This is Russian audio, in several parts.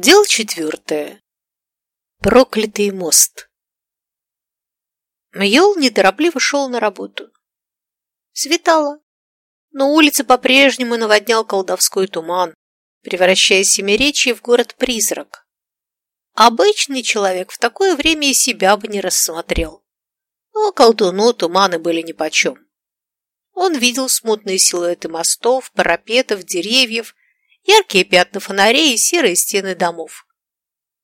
Дело четвертое. Проклятый мост. Мьол неторопливо шел на работу. Светало, но улицы по-прежнему наводнял колдовской туман, превращая Семиречье в город-призрак. Обычный человек в такое время и себя бы не рассмотрел. Но колдуну туманы были нипочем. Он видел смутные силуэты мостов, парапетов, деревьев, яркие пятна фонарей и серые стены домов.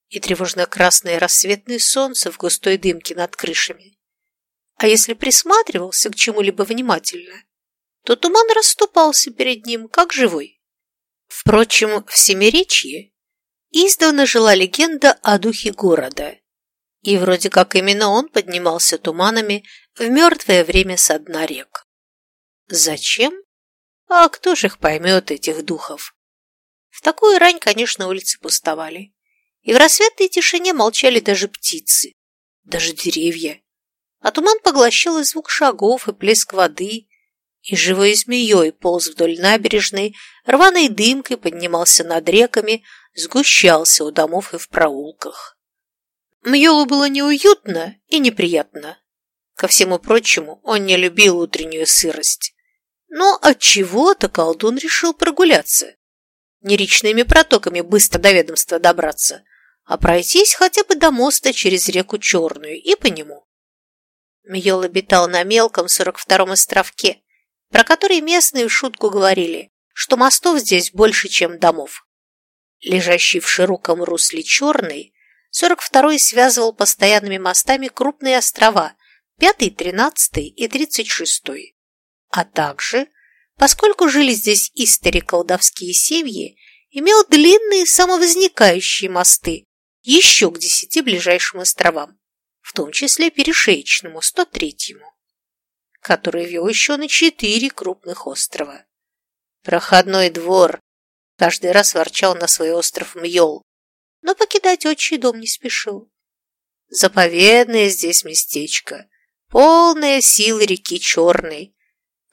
И тревожно-красное рассветное солнце в густой дымке над крышами. А если присматривался к чему-либо внимательно, то туман расступался перед ним, как живой. Впрочем, в Семиречье издавна жила легенда о духе города, и вроде как именно он поднимался туманами в мертвое время со дна рек. Зачем? А кто же их поймет, этих духов? В такую рань, конечно, улицы пустовали. И в рассветной тишине молчали даже птицы, даже деревья. А туман поглощал и звук шагов, и плеск воды, и живой змеей полз вдоль набережной, рваной дымкой поднимался над реками, сгущался у домов и в проулках. Мьолу было неуютно и неприятно. Ко всему прочему, он не любил утреннюю сырость. Но от чего то колдун решил прогуляться. Не речными протоками быстро до ведомства добраться, а пройтись хотя бы до моста через реку Черную и по нему. Мьол обитал на мелком 42-м островке, про который местные в шутку говорили, что мостов здесь больше, чем домов. Лежащий в широком русле Черный, 42-й связывал постоянными мостами крупные острова 5, 13 и 36, а также, поскольку жили здесь истори колдовские семьи, имел длинные самовозникающие мосты еще к десяти ближайшим островам, в том числе перешеечному 103-му который вел еще на четыре крупных острова. Проходной двор каждый раз ворчал на свой остров Мьол, но покидать отчий дом не спешил. Заповедное здесь местечко, полное силы реки Черной.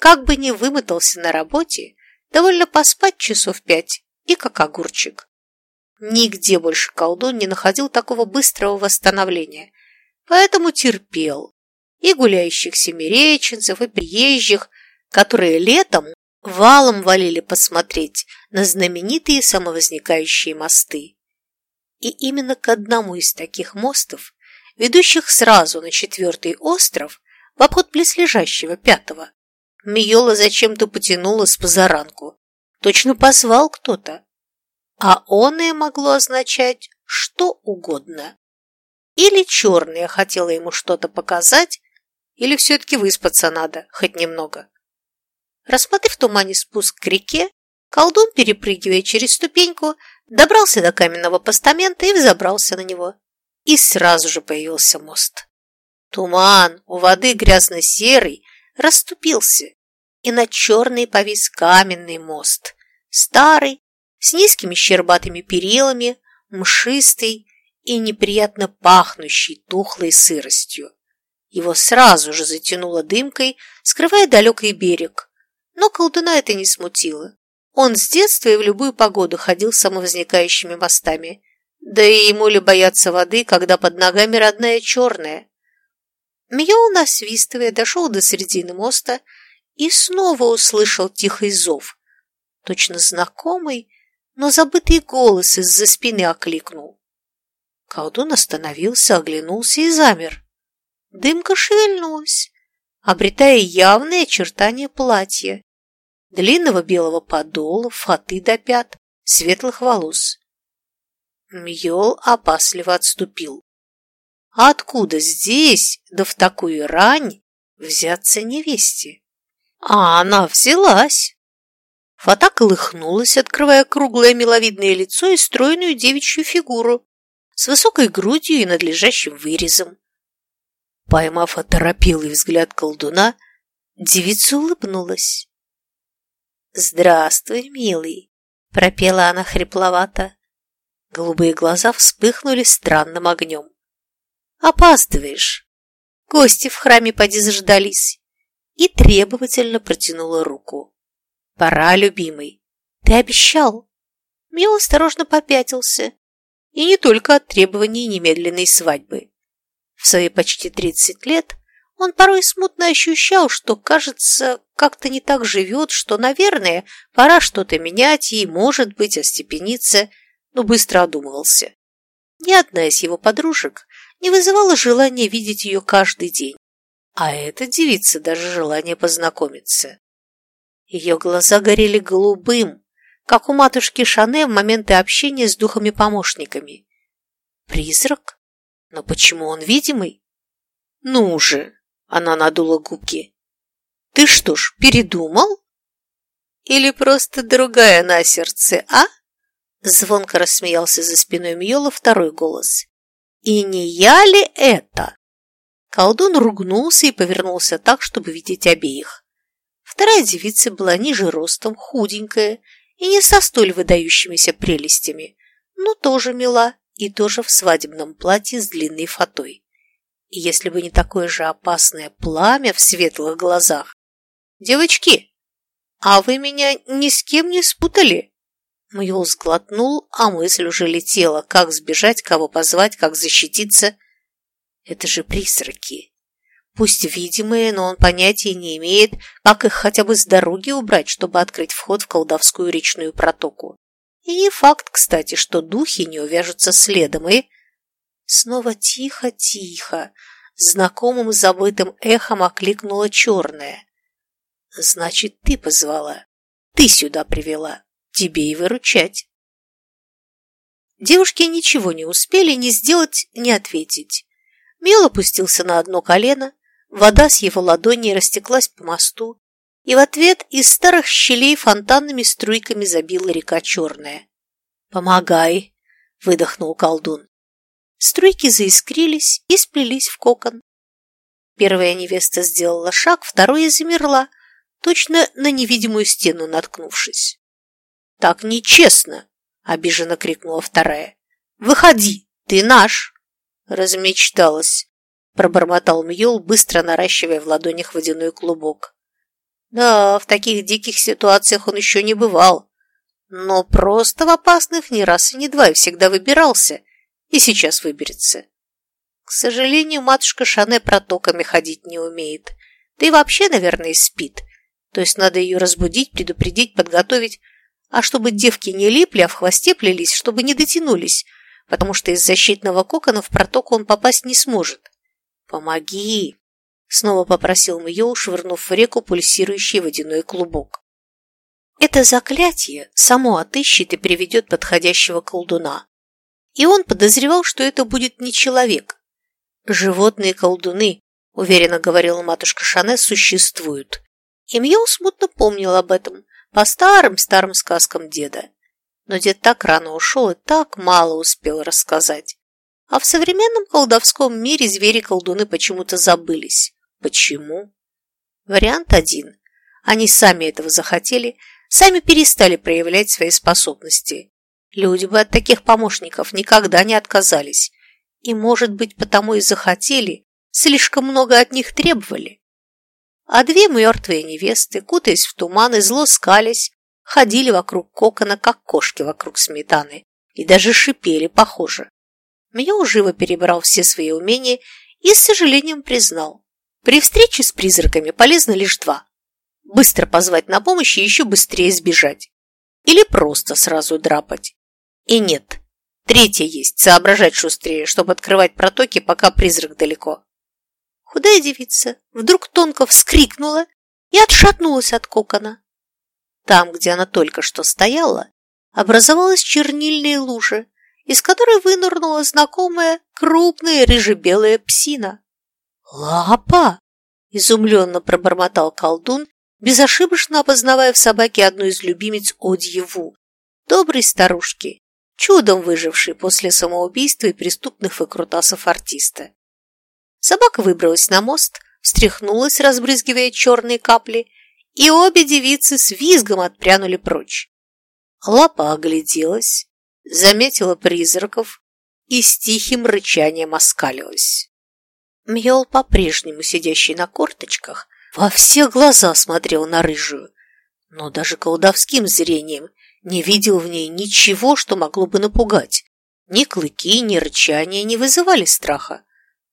Как бы ни вымотался на работе, довольно поспать часов пять и как огурчик. Нигде больше колдун не находил такого быстрого восстановления, поэтому терпел, и гуляющих семиреченцев, и приезжих, которые летом валом валили посмотреть на знаменитые самовозникающие мосты. И именно к одному из таких мостов, ведущих сразу на четвертый остров, в обход близлежащего пятого, Миола зачем-то потянула с позаранку. Точно позвал кто-то. А он и могло означать что угодно. Или черная хотела ему что-то показать, или все-таки выспаться надо, хоть немного? Рассмотрев в тумане спуск к реке, колдун, перепрыгивая через ступеньку, добрался до каменного постамента и взобрался на него. И сразу же появился мост. Туман, у воды грязно-серый, расступился, и на черный повис каменный мост. Старый, с низкими щербатыми перилами, мшистый и неприятно пахнущий тухлой сыростью. Его сразу же затянуло дымкой, скрывая далекий берег. Но колдуна это не смутило. Он с детства и в любую погоду ходил самовозникающими мостами. Да и ему ли бояться воды, когда под ногами родная черная? Мьол, насвистывая, дошел до середины моста и снова услышал тихий зов. Точно знакомый, но забытый голос из-за спины окликнул. Колдун остановился, оглянулся и замер. Дымка шевельнулась, обретая явные очертания платья, длинного белого подола, фаты до пят, светлых волос. Мьол опасливо отступил. А откуда здесь, да в такую рань, взяться невесте? А она взялась. Фата колыхнулась, открывая круглое миловидное лицо и стройную девичью фигуру с высокой грудью и надлежащим вырезом. Поймав оторопелый взгляд колдуна, девица улыбнулась. «Здравствуй, милый!» – пропела она хрипловато. Голубые глаза вспыхнули странным огнем. «Опаздываешь!» Гости в храме поди заждались и требовательно протянула руку. «Пора, любимый! Ты обещал!» Мил осторожно попятился, И не только от требований немедленной свадьбы. В свои почти 30 лет он порой смутно ощущал, что, кажется, как-то не так живет, что, наверное, пора что-то менять и, может быть, остепениться, но быстро одумывался. Ни одна из его подружек не вызывала желания видеть ее каждый день, а эта девица даже желание познакомиться. Ее глаза горели голубым, как у матушки Шане в моменты общения с духами-помощниками. Призрак? Но почему он видимый? Ну же! Она надула губки. Ты что ж, передумал? Или просто другая на сердце, а? Звонко рассмеялся за спиной Мьола второй голос. И не я ли это? Колдун ругнулся и повернулся так, чтобы видеть обеих. Вторая девица была ниже ростом, худенькая и не со столь выдающимися прелестями, но тоже мила и тоже в свадебном платье с длинной фатой. И если бы не такое же опасное пламя в светлых глазах. «Девочки, а вы меня ни с кем не спутали?» Мьюл сглотнул, а мысль уже летела. Как сбежать, кого позвать, как защититься? Это же призраки. Пусть видимые, но он понятия не имеет, как их хотя бы с дороги убрать, чтобы открыть вход в колдовскую речную протоку. И не факт, кстати, что духи не увяжутся следом и... Снова тихо-тихо, знакомым забытым эхом окликнула черная. «Значит, ты позвала, ты сюда привела, тебе и выручать». Девушки ничего не успели ни сделать, ни ответить. Мел опустился на одно колено, вода с его ладони растеклась по мосту, и в ответ из старых щелей фонтанными струйками забила река Черная. «Помогай!» — выдохнул колдун. Струйки заискрились и сплелись в кокон. Первая невеста сделала шаг, вторая замерла, точно на невидимую стену наткнувшись. «Так нечестно!» — обиженно крикнула вторая. «Выходи, ты наш!» Размечталась, пробормотал Мьол, быстро наращивая в ладонях водяной клубок. Да, в таких диких ситуациях он еще не бывал, но просто в опасных ни раз и ни два и всегда выбирался, и сейчас выберется. К сожалению, матушка Шане протоками ходить не умеет, да и вообще, наверное, спит, то есть надо ее разбудить, предупредить, подготовить, а чтобы девки не липли, а в хвосте плелись, чтобы не дотянулись, потому что из защитного кокона в протоку он попасть не сможет. «Помоги!» — снова попросил Мьол, швырнув в реку пульсирующий водяной клубок. Это заклятие само отыщет и приведет подходящего колдуна. И он подозревал, что это будет не человек. Животные колдуны, уверенно говорила матушка Шане, существуют. И Мьол смутно помнил об этом по старым-старым сказкам деда но дед так рано ушел и так мало успел рассказать. А в современном колдовском мире звери-колдуны почему-то забылись. Почему? Вариант один. Они сами этого захотели, сами перестали проявлять свои способности. Люди бы от таких помощников никогда не отказались. И, может быть, потому и захотели, слишком много от них требовали. А две мертвые невесты, кутаясь в туман и зло скались, ходили вокруг кокона, как кошки вокруг сметаны, и даже шипели, похоже. Мьё живо перебрал все свои умения и с сожалением признал. При встрече с призраками полезно лишь два. Быстро позвать на помощь и еще быстрее сбежать. Или просто сразу драпать. И нет, третье есть, соображать шустрее, чтобы открывать протоки, пока призрак далеко. Худая девица вдруг тонко вскрикнула и отшатнулась от кокона. Там, где она только что стояла, образовалась чернильная лужа, из которой вынырнула знакомая крупная рыжебелая псина. «Лапа!» – изумленно пробормотал колдун, безошибочно опознавая в собаке одну из любимец Одьеву, доброй старушки, чудом выжившей после самоубийства и преступных выкрутасов артиста. Собака выбралась на мост, встряхнулась, разбрызгивая черные капли, и обе девицы с визгом отпрянули прочь. Лапа огляделась, заметила призраков и с тихим рычанием оскалилась. Мьол, по-прежнему сидящий на корточках, во все глаза смотрел на рыжую, но даже колдовским зрением не видел в ней ничего, что могло бы напугать. Ни клыки, ни рычания не вызывали страха.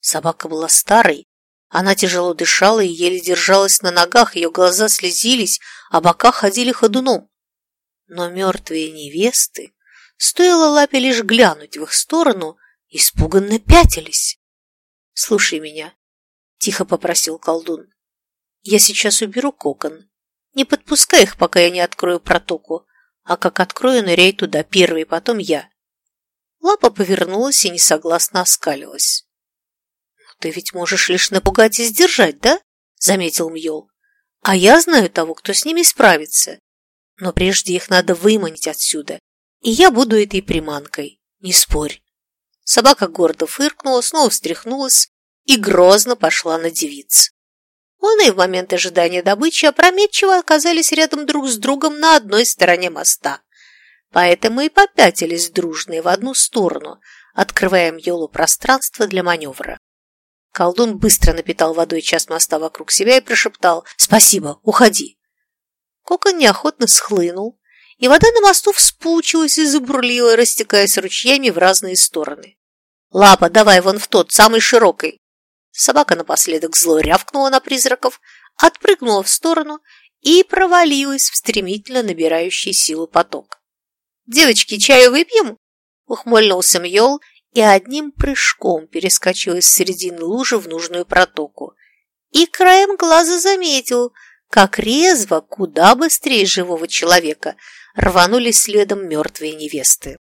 Собака была старой, она тяжело дышала и еле держалась на ногах, ее глаза слезились, а бока ходили ходуном. Но мертвые невесты, стоило лапе лишь глянуть в их сторону, испуганно пятились. «Слушай меня», — тихо попросил колдун. «Я сейчас уберу кокон. Не подпускай их, пока я не открою протоку, а как открою, ныряй туда первый, потом я». Лапа повернулась и несогласно оскалилась. «Ты ведь можешь лишь напугать и сдержать, да?» – заметил Мьол. «А я знаю того, кто с ними справится. Но прежде их надо выманить отсюда, и я буду этой приманкой, не спорь». Собака гордо фыркнула, снова встряхнулась и грозно пошла на девиц. Он и в момент ожидания добычи опрометчиво оказались рядом друг с другом на одной стороне моста. Поэтому и попятились дружные в одну сторону, открывая Мьолу пространство для маневра. Колдун быстро напитал водой часть моста вокруг себя и прошептал «Спасибо, уходи». Кокон неохотно схлынул, и вода на мосту вспучилась и забурлила, растекаясь ручьями в разные стороны. «Лапа, давай вон в тот, самый широкий!» Собака напоследок зло рявкнула на призраков, отпрыгнула в сторону и провалилась в стремительно набирающий силу поток. «Девочки, чаю выпьем?» — ухмыльнулся Мьол и одним прыжком перескочил из середины лужи в нужную протоку. И краем глаза заметил, как резво, куда быстрее живого человека, рванулись следом мертвые невесты.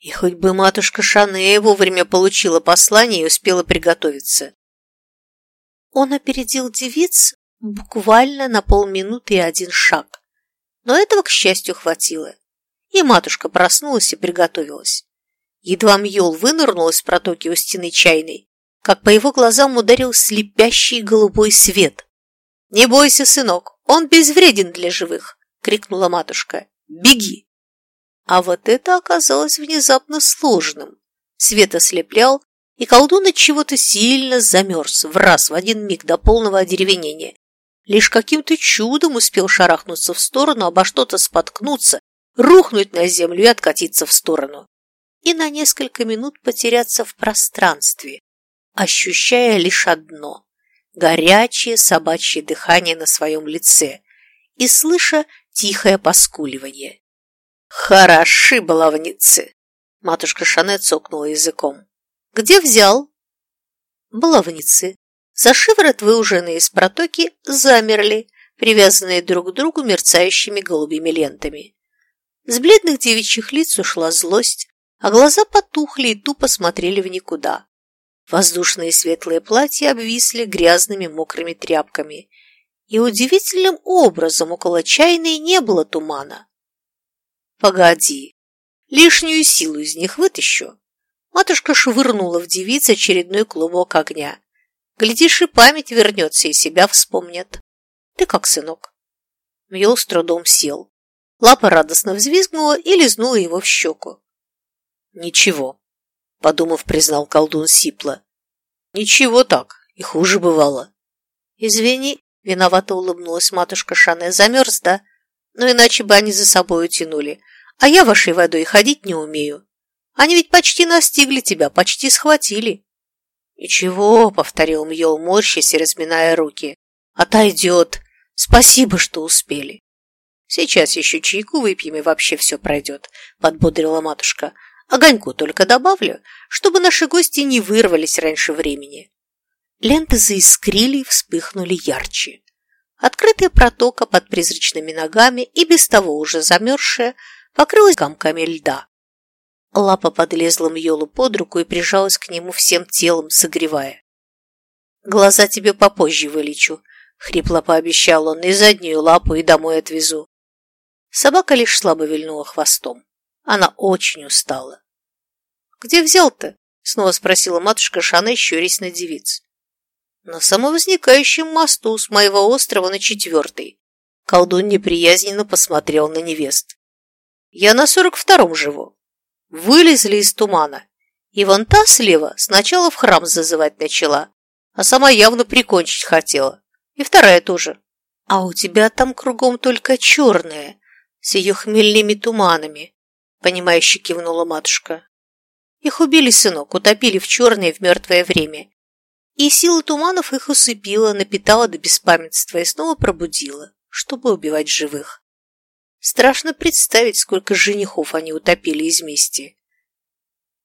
И хоть бы матушка Шанея вовремя получила послание и успела приготовиться. Он опередил девиц буквально на полминуты и один шаг. Но этого, к счастью, хватило. И матушка проснулась и приготовилась. Едва Мьол вынырнул из протоки у стены чайной, как по его глазам ударил слепящий голубой свет. «Не бойся, сынок, он безвреден для живых!» — крикнула матушка. «Беги!» А вот это оказалось внезапно сложным. Свет ослеплял, и колдун от чего-то сильно замерз в раз в один миг до полного одеревенения. Лишь каким-то чудом успел шарахнуться в сторону, обо что-то споткнуться, рухнуть на землю и откатиться в сторону и на несколько минут потеряться в пространстве, ощущая лишь одно – горячее собачье дыхание на своем лице и слыша тихое поскуливание. «Хороши баловницы!» – матушка Шане цокнула языком. «Где взял?» «Баловницы. За шиворот выуженные из протоки замерли, привязанные друг к другу мерцающими голубыми лентами. С бледных девичьих лиц ушла злость, а глаза потухли и тупо смотрели в никуда. Воздушные светлые платья обвисли грязными мокрыми тряпками, и удивительным образом около чайной не было тумана. «Погоди, лишнюю силу из них вытащу». Матушка швырнула в девиц очередной клубок огня. Глядишь, и память вернется, и себя вспомнят. Ты как, сынок? Мьол с трудом сел. Лапа радостно взвизгнула и лизнула его в щеку. «Ничего», — подумав, признал колдун сипло. «Ничего так, и хуже бывало». «Извини», — виновато улыбнулась матушка Шане, — «замерз, да? Но ну, иначе бы они за собой утянули. А я вашей водой ходить не умею. Они ведь почти настигли тебя, почти схватили». «Ничего», — повторил Мьол, морщась и разминая руки. «Отойдет. Спасибо, что успели». «Сейчас еще чайку выпьем, и вообще все пройдет», — подбодрила матушка. Огоньку только добавлю, чтобы наши гости не вырвались раньше времени. Ленты заискрили и вспыхнули ярче. Открытая протока под призрачными ногами и без того уже замерзшая покрылась комками льда. Лапа подлезла Мьолу под руку и прижалась к нему всем телом, согревая. «Глаза тебе попозже вылечу», — хрипло пообещал он, — «и заднюю лапу, и домой отвезу». Собака лишь слабо вильнула хвостом. Она очень устала. «Где взял-то?» — снова спросила матушка Шана, щурясь на девиц. «На самовозникающем мосту с моего острова на четвертый». Колдун неприязненно посмотрел на невест. «Я на сорок втором живу. Вылезли из тумана, и вон та слева сначала в храм зазывать начала, а сама явно прикончить хотела. И вторая тоже. А у тебя там кругом только черная, с ее хмельными туманами, понимающе кивнула матушка. Их убили, сынок, утопили в черное в мертвое время. И сила туманов их усыпила, напитала до беспамятства и снова пробудила, чтобы убивать живых. Страшно представить, сколько женихов они утопили из мести.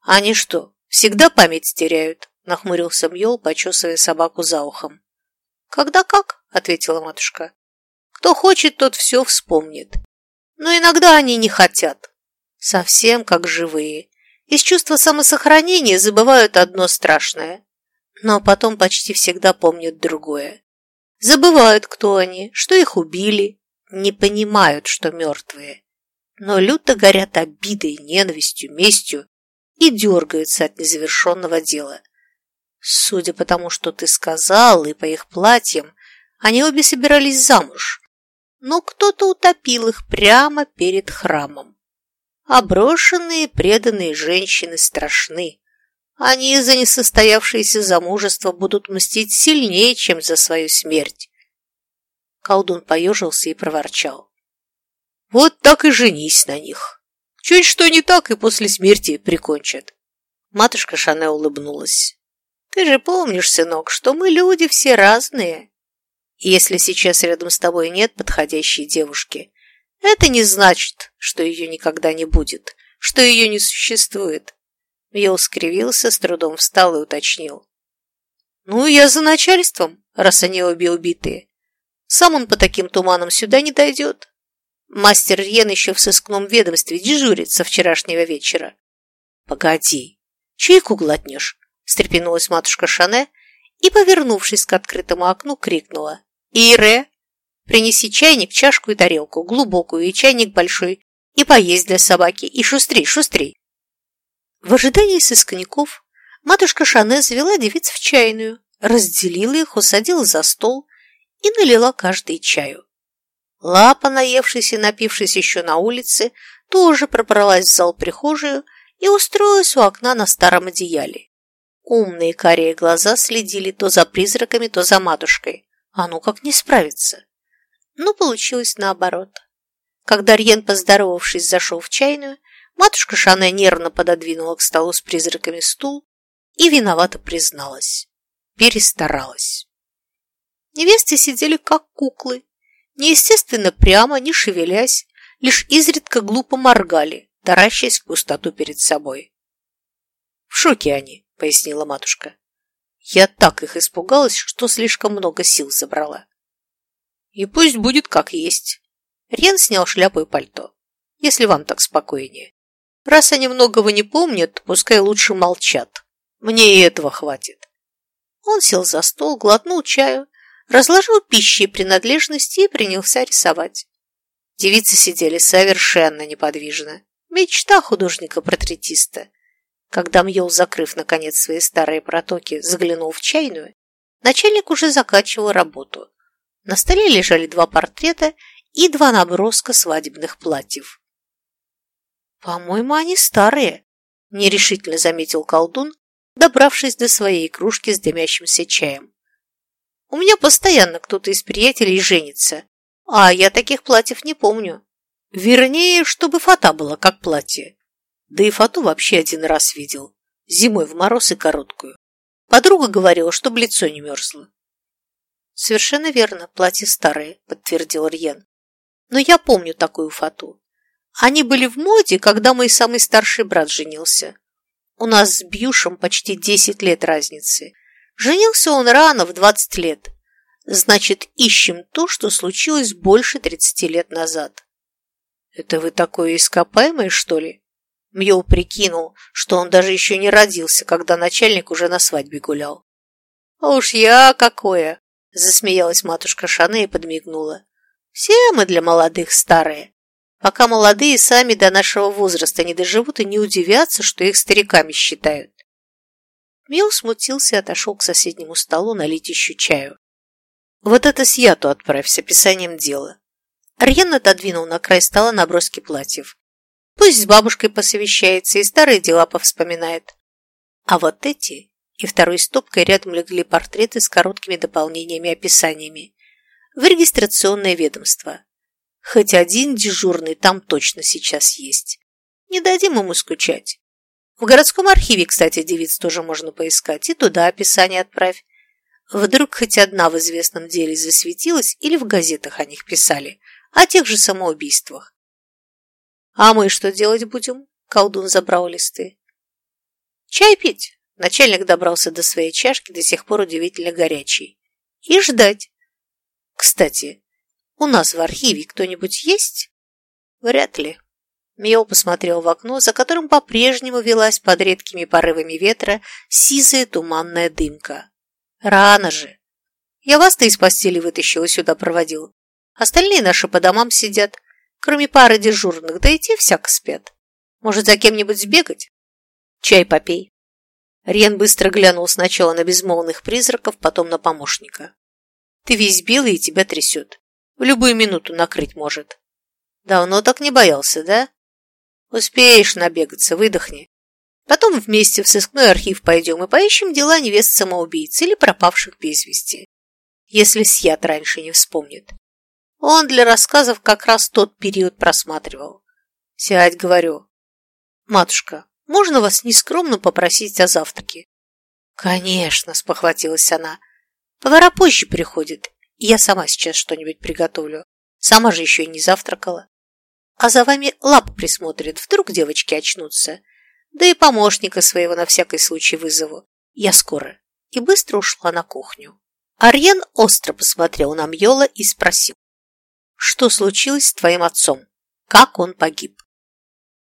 Они что, всегда память теряют? Нахмурился Мьол, почесывая собаку за ухом. Когда как? Ответила матушка. Кто хочет, тот все вспомнит. Но иногда они не хотят. Совсем как живые. Из чувства самосохранения забывают одно страшное. Но потом почти всегда помнят другое. Забывают, кто они, что их убили, не понимают, что мертвые. Но люто горят обидой, ненавистью, местью и дергаются от незавершенного дела. Судя по тому, что ты сказал, и по их платьям, они обе собирались замуж. Но кто-то утопил их прямо перед храмом. Оброшенные, преданные женщины страшны. Они за несостоявшееся замужество будут мстить сильнее, чем за свою смерть. Колдун поежился и проворчал. Вот так и женись на них. Чуть что не так, и после смерти прикончат. Матушка Шане улыбнулась. Ты же помнишь, сынок, что мы люди все разные. Если сейчас рядом с тобой нет подходящей девушки, это не значит, что ее никогда не будет, что ее не существует. Йоу скривился, с трудом встал и уточнил. «Ну, я за начальством, раз они обе убитые. Сам он по таким туманам сюда не дойдет. Мастер Рьен еще в сыскном ведомстве дежурит со вчерашнего вечера». «Погоди, чайку глотнешь?» – встрепенулась матушка Шане и, повернувшись к открытому окну, крикнула. «Ире, Принеси чайник, чашку и тарелку, глубокую и чайник большой, и поесть для собаки, и шустрей, шустрей. В ожидании сыскников матушка Шане завела девиц в чайную, разделила их, усадила за стол и налила каждый чаю. Лапа, наевшись и напившись еще на улице, тоже пробралась в зал-прихожую и устроилась у окна на старом одеяле. Умные карие глаза следили то за призраками, то за матушкой. А ну как не справиться? Но получилось наоборот. Когда Рьен, поздоровавшись, зашел в чайную, матушка Шане нервно пододвинула к столу с призраками стул и виновато призналась. Перестаралась. Невесты сидели как куклы, неестественно прямо, не шевелясь, лишь изредка глупо моргали, таращаясь в пустоту перед собой. «В шоке они», — пояснила матушка. «Я так их испугалась, что слишком много сил забрала». И пусть будет как есть. Рен снял шляпу и пальто. Если вам так спокойнее. Раз они многого не помнят, пускай лучше молчат. Мне и этого хватит. Он сел за стол, глотнул чаю, разложил пищи и принадлежности и принялся рисовать. Девицы сидели совершенно неподвижно. Мечта художника-портретиста. Когда Мьол, закрыв, наконец, свои старые протоки, заглянул в чайную, начальник уже заканчивал работу. На столе лежали два портрета и два наброска свадебных платьев. «По-моему, они старые», – нерешительно заметил колдун, добравшись до своей кружки с дымящимся чаем. «У меня постоянно кто-то из приятелей женится, а я таких платьев не помню. Вернее, чтобы фата была как платье. Да и фату вообще один раз видел, зимой в мороз и короткую. Подруга говорила, чтобы лицо не мерзло. «Совершенно верно, платья старые», – подтвердил Рьен. «Но я помню такую фату. Они были в моде, когда мой самый старший брат женился. У нас с Бьюшем почти десять лет разницы. Женился он рано, в двадцать лет. Значит, ищем то, что случилось больше тридцати лет назад». «Это вы такое ископаемое, что ли?» Мьол прикинул, что он даже еще не родился, когда начальник уже на свадьбе гулял. «А уж я какое!» Засмеялась матушка Шане и подмигнула. Все мы для молодых старые. Пока молодые сами до нашего возраста не доживут и не удивятся, что их стариками считают. Мил смутился и отошел к соседнему столу налить еще чаю. Вот это Сьяту отправь с описанием дела. Арьен отодвинул на край стола наброски платьев. Пусть с бабушкой посовещается и старые дела повспоминает. А вот эти и второй стопкой рядом легли портреты с короткими дополнениями и описаниями. В регистрационное ведомство. Хоть один дежурный там точно сейчас есть. Не дадим ему скучать. В городском архиве, кстати, девиц тоже можно поискать, и туда описание отправь. Вдруг хоть одна в известном деле засветилась или в газетах о них писали, о тех же самоубийствах. А мы что делать будем? Колдун забрал листы. Чай пить. Начальник добрался до своей чашки, до сих пор удивительно горячей. И ждать. Кстати, у нас в архиве кто-нибудь есть? Вряд ли. Мио посмотрел в окно, за которым по-прежнему велась под редкими порывами ветра сизая туманная дымка. Рано же. Я вас-то из постели вытащил сюда проводил. Остальные наши по домам сидят, кроме пары дежурных, да и те всяко спят. Может, за кем-нибудь сбегать? Чай попей. Рен быстро глянул сначала на безмолвных призраков, потом на помощника. Ты весь белый и тебя трясет. В любую минуту накрыть может. Давно так не боялся, да? Успеешь набегаться, выдохни. Потом вместе в сыскной архив пойдем и поищем дела невест самоубийц или пропавших без вести. Если Сьят раньше не вспомнит. Он для рассказов как раз тот период просматривал. Сядь, говорю. Матушка, можно вас нескромно попросить о завтраке? Конечно, спохватилась она. Повара позже приходят, я сама сейчас что-нибудь приготовлю. Сама же еще и не завтракала. А за вами лап присмотрит, вдруг девочки очнутся. Да и помощника своего на всякий случай вызову. Я скоро. И быстро ушла на кухню. Арьен остро посмотрел на Мьола и спросил. Что случилось с твоим отцом? Как он погиб?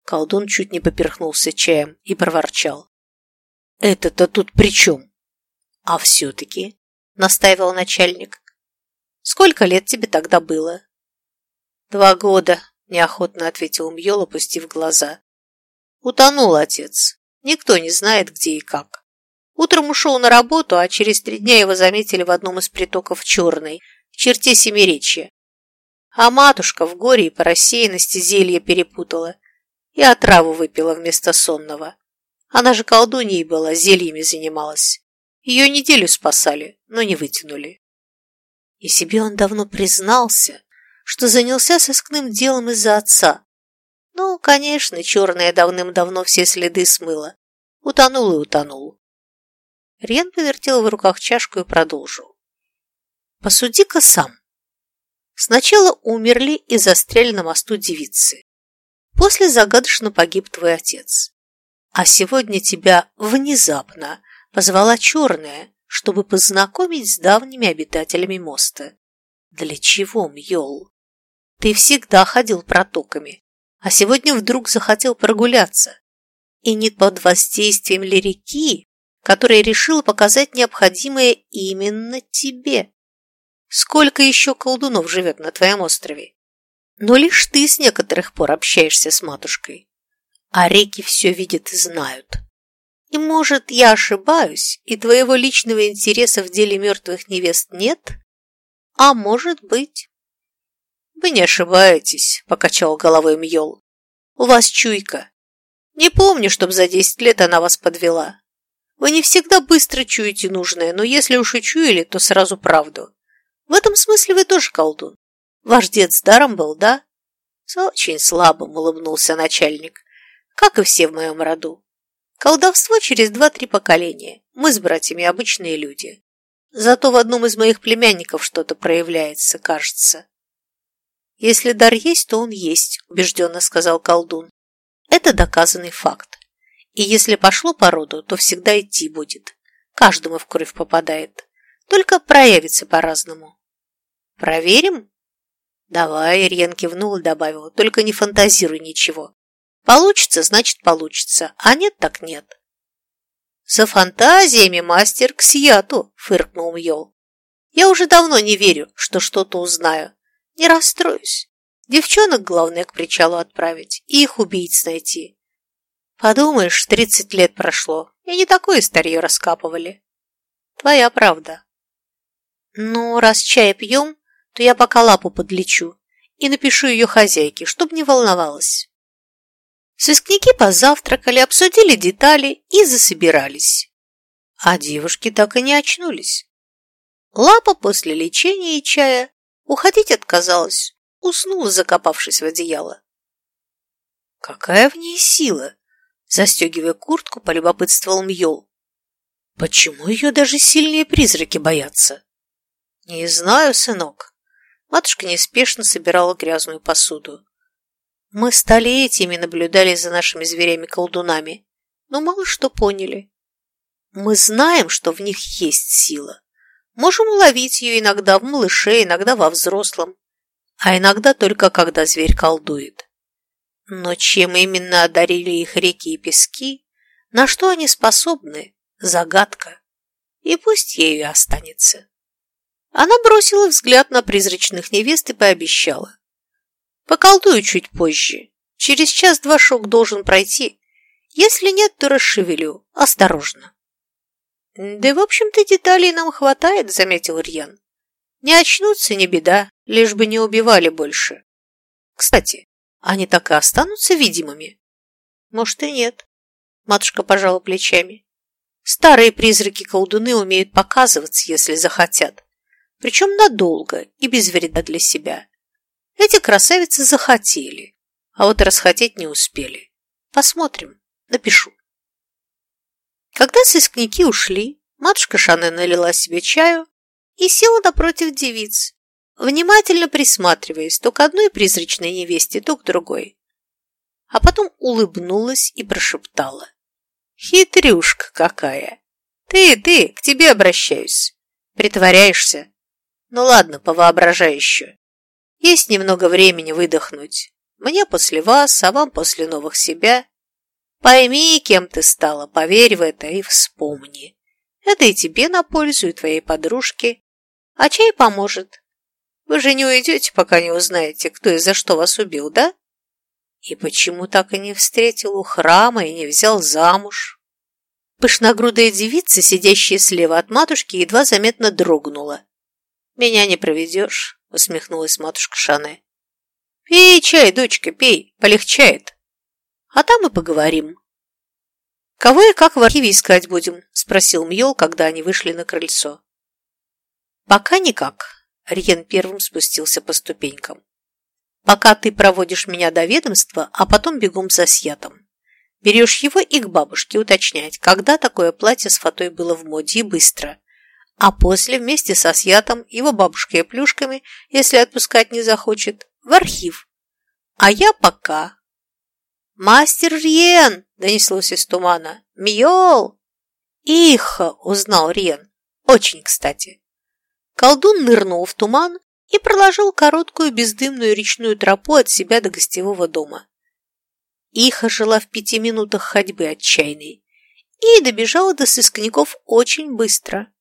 Колдун чуть не поперхнулся чаем и проворчал. Это-то тут при чем? А все-таки, настаивал начальник. Сколько лет тебе тогда было? Два года, неохотно ответил Мьол, опустив глаза. Утонул отец. Никто не знает, где и как. Утром ушел на работу, а через три дня его заметили в одном из притоков Черной, в черте Семиречья. А матушка в горе и по рассеянности зелье перепутала и отраву выпила вместо сонного. Она же колдуньей была, зельями занималась. Ее неделю спасали, но не вытянули. И себе он давно признался, что занялся сыскным делом из-за отца. Ну, конечно, черная давным-давно все следы смыла. Утонул и утонул. Рен повертел в руках чашку и продолжил. Посуди-ка сам. Сначала умерли и застряли на мосту девицы. После загадочно погиб твой отец. А сегодня тебя внезапно позвала черная, чтобы познакомить с давними обитателями моста. Для чего, Мьол? Ты всегда ходил протоками, а сегодня вдруг захотел прогуляться. И не под воздействием ли реки, которая решила показать необходимое именно тебе. Сколько еще колдунов живет на твоем острове? Но лишь ты с некоторых пор общаешься с матушкой. А реки все видят и знают. И, может, я ошибаюсь, и твоего личного интереса в деле мертвых невест нет? А может быть. «Вы не ошибаетесь», — покачал головой Мьол. «У вас чуйка. Не помню, чтоб за десять лет она вас подвела. Вы не всегда быстро чуете нужное, но если уж и чуяли, то сразу правду. В этом смысле вы тоже колдун. Ваш дед с даром был, да?» Очень слабым улыбнулся начальник, как и все в моем роду. Колдовство через два-три поколения. Мы с братьями обычные люди. Зато в одном из моих племянников что-то проявляется, кажется. «Если дар есть, то он есть», – убежденно сказал колдун. «Это доказанный факт. И если пошло по роду, то всегда идти будет. Каждому в кровь попадает. Только проявится по-разному». «Проверим?» «Давай», – Ирьян кивнул и добавил, – «только не фантазируй ничего. Получится, значит, получится, а нет, так нет». «За фантазиями мастер к Сиату», – фыркнул Мьол. «Я уже давно не верю, что что-то узнаю. Не расстроюсь. Девчонок, главное, к причалу отправить и их убийц найти. Подумаешь, тридцать лет прошло, и не такое старье раскапывали. Твоя правда. Ну, раз чай пьем, то я лапу подлечу и напишу ее хозяйке, чтоб не волновалась. Сыскники позавтракали, обсудили детали и засобирались. А девушки так и не очнулись. Лапа после лечения и чая Уходить отказалась, уснула, закопавшись в одеяло. Какая в ней сила? Застегивая куртку, полюбопытствовал Мьол. Почему ее даже сильные призраки боятся? Не знаю, сынок. Матушка неспешно собирала грязную посуду. Мы столетиями наблюдали за нашими зверями-колдунами, но мало что поняли. Мы знаем, что в них есть сила. Можем уловить ее иногда в малыше, иногда во взрослом, а иногда только когда зверь колдует. Но чем именно одарили их реки и пески, на что они способны, загадка. И пусть ею останется. Она бросила взгляд на призрачных невест и пообещала. Поколдую чуть позже. Через час-два шок должен пройти. Если нет, то расшевелю. Осторожно. Да, в общем-то, деталей нам хватает, заметил Рьян. Не очнутся, не беда, лишь бы не убивали больше. Кстати, они так и останутся видимыми? Может и нет. Матушка пожала плечами. Старые призраки-колдуны умеют показываться, если захотят. Причем надолго и без вреда для себя. Эти красавицы захотели, а вот расхотеть не успели. Посмотрим, напишу. Когда сыскники ушли, матушка Шане налила себе чаю и села напротив девиц, внимательно присматриваясь то к одной призрачной невесте, то к другой. А потом улыбнулась и прошептала. «Хитрюшка какая! Ты, ты, к тебе обращаюсь. Притворяешься? Ну ладно, повоображай еще. Есть немного времени выдохнуть. Мне после вас, а вам после новых себя. Пойми, кем ты стала, поверь в это и вспомни. Это и тебе на пользу, и твоей подружке. А чай поможет. Вы же не уйдете, пока не узнаете, кто и за что вас убил, да? И почему так и не встретил у храма и не взял замуж? Пышногрудая девица, сидящая слева от матушки, едва заметно дрогнула. «Меня не проведешь усмехнулась матушка Шане. Пей чай, дочка, пей, полегчает. А там и поговорим. Кого и как в архиве искать будем? Спросил Мьол, когда они вышли на крыльцо. Пока никак. Риен первым спустился по ступенькам. Пока ты проводишь меня до ведомства, а потом бегом за Сьятом. Берешь его и к бабушке уточнять, когда такое платье с фатой было в моде и быстро, а после вместе со Святом, его бабушкой и плюшками, если отпускать не захочет, в архив. А я пока. «Мастер Риен!» – донеслось из тумана. «Мьол!» «Ихо!» – узнал Риен. «Очень кстати». Колдун нырнул в туман и проложил короткую бездымную речную тропу от себя до гостевого дома. Иха жила в пяти минутах ходьбы отчаянной и добежала до сыскников очень быстро.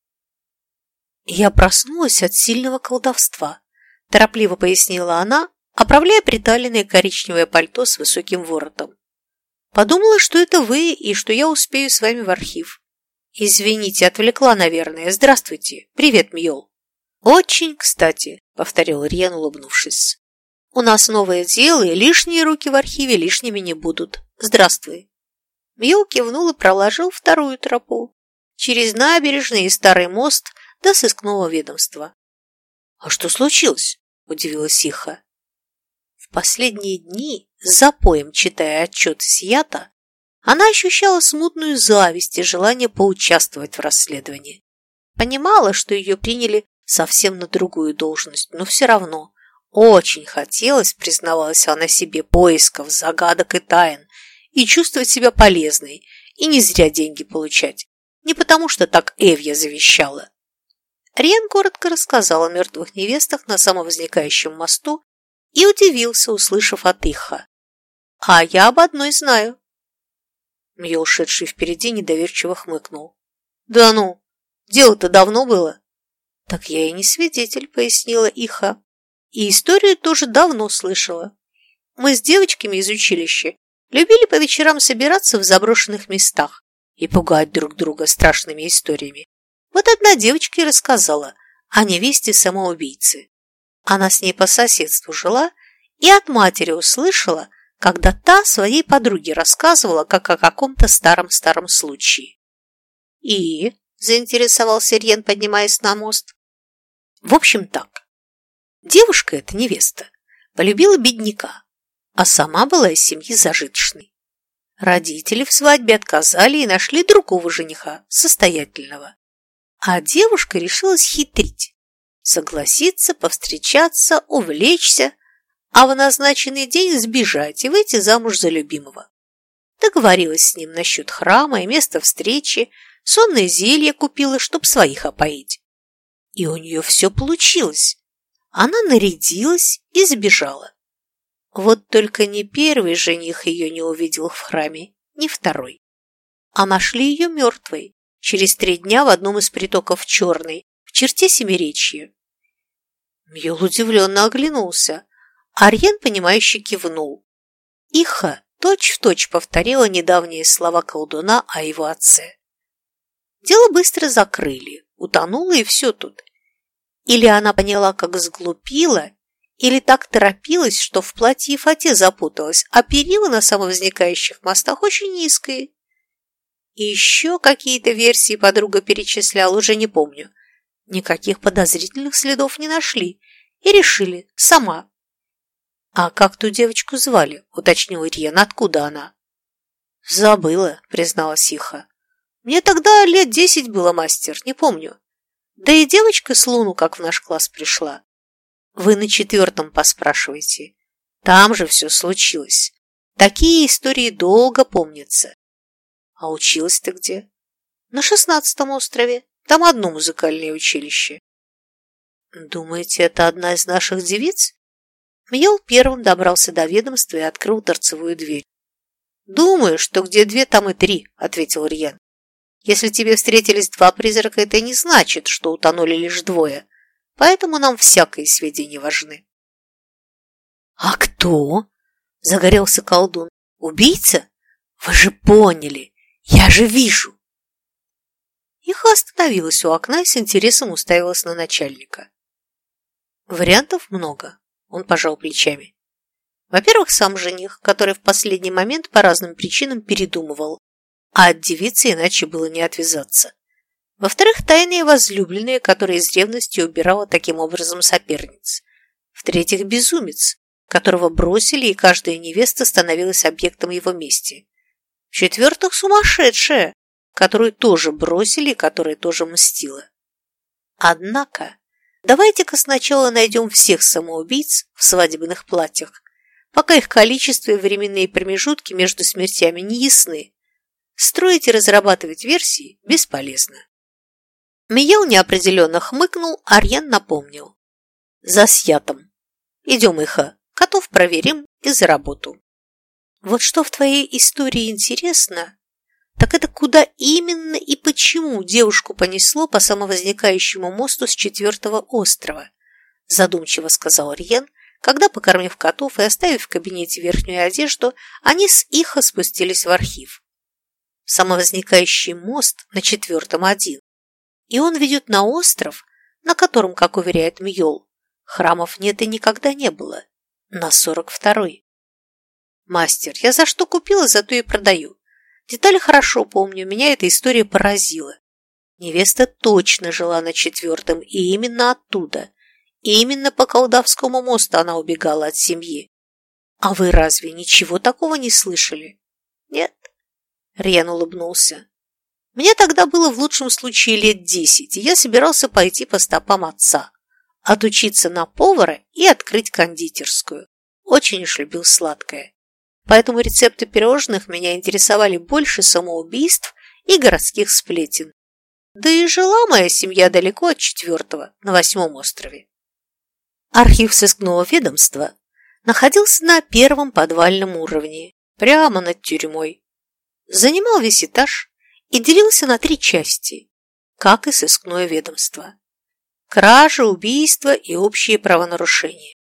«Я проснулась от сильного колдовства», – торопливо пояснила она, оправляя приталенное коричневое пальто с высоким воротом. «Подумала, что это вы и что я успею с вами в архив. Извините, отвлекла, наверное. Здравствуйте. Привет, Мьол». «Очень кстати», – повторил Риан, улыбнувшись. «У нас новое дело, и лишние руки в архиве лишними не будут. Здравствуй». Мьол кивнул и проложил вторую тропу. Через набережный и старый мост до сыскного ведомства. «А что случилось?» – удивилась Иха. В последние дни, запоем читая отчет Сията, она ощущала смутную зависть и желание поучаствовать в расследовании. Понимала, что ее приняли совсем на другую должность, но все равно очень хотелось, признавалась она себе, поисков, загадок и тайн, и чувствовать себя полезной, и не зря деньги получать. Не потому, что так Эвья завещала, Риан коротко рассказал о мертвых невестах на самовозникающем мосту и удивился, услышав от Иха. «А я об одной знаю». Мьё, ушедший впереди, недоверчиво хмыкнул. «Да ну, дело-то давно было». «Так я и не свидетель», — пояснила Иха. «И историю тоже давно слышала. Мы с девочками из училища любили по вечерам собираться в заброшенных местах и пугать друг друга страшными историями. Вот одна девочка и рассказала о невесте самоубийцы. Она с ней по соседству жила и от матери услышала, когда та своей подруге рассказывала, как о каком-то старом-старом случае. «И?» – заинтересовался Рен, поднимаясь на мост. «В общем так. Девушка эта невеста полюбила бедняка, а сама была из семьи зажиточной. Родители в свадьбе отказали и нашли другого жениха, состоятельного. А девушка решила хитрить, согласиться, повстречаться, увлечься, а в назначенный день сбежать и выйти замуж за любимого. Договорилась с ним насчет храма и места встречи, сонное зелье купила, чтоб своих опоить. И у нее все получилось. Она нарядилась и сбежала. Вот только ни первый жених ее не увидел в храме, ни второй. А нашли ее мертвой через три дня в одном из притоков Черной, в черте Семиречья. Мьюл удивленно оглянулся. Арьен, понимающе кивнул. Иха точь-в-точь точь повторила недавние слова колдуна о его отце. Дело быстро закрыли, утонуло и все тут. Или она поняла, как сглупила, или так торопилась, что в платье и фате запуталась, а перила на самовозникающих мостах очень низкие. И еще какие-то версии подруга перечисляла, уже не помню. Никаких подозрительных следов не нашли и решили сама. «А как ту девочку звали?» – уточнил Ирьен. «Откуда она?» «Забыла», – призналась Иха. «Мне тогда лет десять было, мастер, не помню. Да и девочка с Луну как в наш класс пришла. Вы на четвертом поспрашивайте. Там же все случилось. Такие истории долго помнятся. А училась ты где? На шестнадцатом острове. Там одно музыкальное училище. Думаете, это одна из наших девиц? Мьел первым добрался до ведомства и открыл торцевую дверь. «Думаю, что где две, там и три», — ответил Рьян. «Если тебе встретились два призрака, это не значит, что утонули лишь двое поэтому нам всякие сведения важны. «А кто?» – загорелся колдун. «Убийца? Вы же поняли! Я же вижу!» Иха остановилась у окна и с интересом уставилась на начальника. Вариантов много, он пожал плечами. Во-первых, сам жених, который в последний момент по разным причинам передумывал, а от девицы иначе было не отвязаться. Во-вторых, тайные возлюбленные, которые из ревности убирала таким образом соперниц. В-третьих, безумец, которого бросили, и каждая невеста становилась объектом его мести. В-четвертых, сумасшедшая, которую тоже бросили и которая тоже мстила. Однако, давайте-ка сначала найдем всех самоубийц в свадебных платьях, пока их количество и временные промежутки между смертями не ясны. Строить и разрабатывать версии бесполезно. Миял неопределенно хмыкнул, Арьян напомнил. «За сятом. Идем, Иха, котов проверим и за работу». Вот что в твоей истории интересно, так это куда именно и почему девушку понесло по самовозникающему мосту с четвертого острова, задумчиво сказал Риен, когда, покормив котов и оставив в кабинете верхнюю одежду, они с Иха спустились в архив. Самовозникающий мост на четвертом один и он ведет на остров, на котором, как уверяет Мьол, храмов нет и никогда не было, на сорок второй. Мастер, я за что купила, зато и продаю. Детали хорошо помню, меня эта история поразила. Невеста точно жила на четвертом, и именно оттуда. И именно по колдовскому мосту она убегала от семьи. А вы разве ничего такого не слышали? Нет. Риан улыбнулся. Мне тогда было в лучшем случае лет десять, и я собирался пойти по стопам отца, отучиться на повара и открыть кондитерскую. Очень уж любил сладкое. Поэтому рецепты пирожных меня интересовали больше самоубийств и городских сплетен. Да и жила моя семья далеко от четвертого, на восьмом острове. Архив сыскного ведомства находился на первом подвальном уровне, прямо над тюрьмой. Занимал весь этаж, и делился на три части, как и сыскное ведомство. Кражи, убийства и общие правонарушения.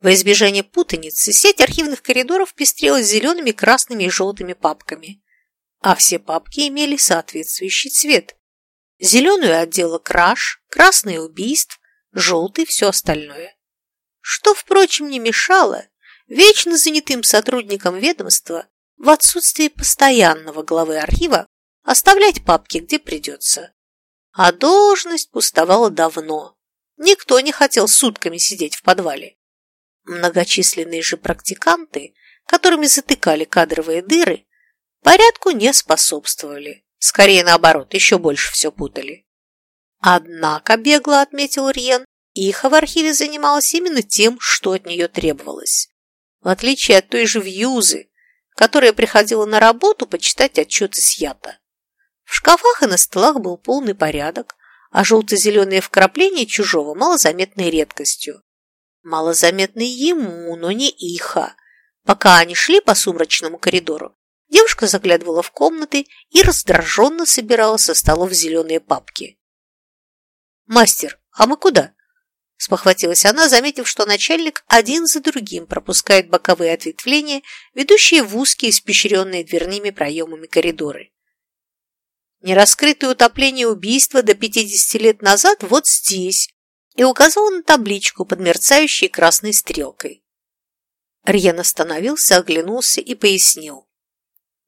Во избежание путаницы сеть архивных коридоров пестрела зелеными, красными и желтыми папками, а все папки имели соответствующий цвет. Зеленую отдела краж, красный убийств, желтый все остальное. Что, впрочем, не мешало вечно занятым сотрудникам ведомства в отсутствии постоянного главы архива оставлять папки где придется. А должность пустовала давно. Никто не хотел сутками сидеть в подвале. Многочисленные же практиканты, которыми затыкали кадровые дыры, порядку не способствовали. Скорее наоборот, еще больше все путали. Однако, бегло отметил Риен, Иха в архиве занималась именно тем, что от нее требовалось. В отличие от той же Вьюзы, которая приходила на работу почитать отчеты Ята. В шкафах и на столах был полный порядок, а желто-зеленые вкрапления чужого малозаметной редкостью. Малозаметный ему, но не Иха. Пока они шли по сумрачному коридору, девушка заглядывала в комнаты и раздраженно собирала со столов зеленые папки. «Мастер, а мы куда?» спохватилась она, заметив, что начальник один за другим пропускает боковые ответвления, ведущие в узкие, испещренные дверными проемами коридоры. Нераскрытое утопление убийства до 50 лет назад вот здесь, и указала на табличку под мерцающей красной стрелкой. Рьен остановился, оглянулся и пояснил.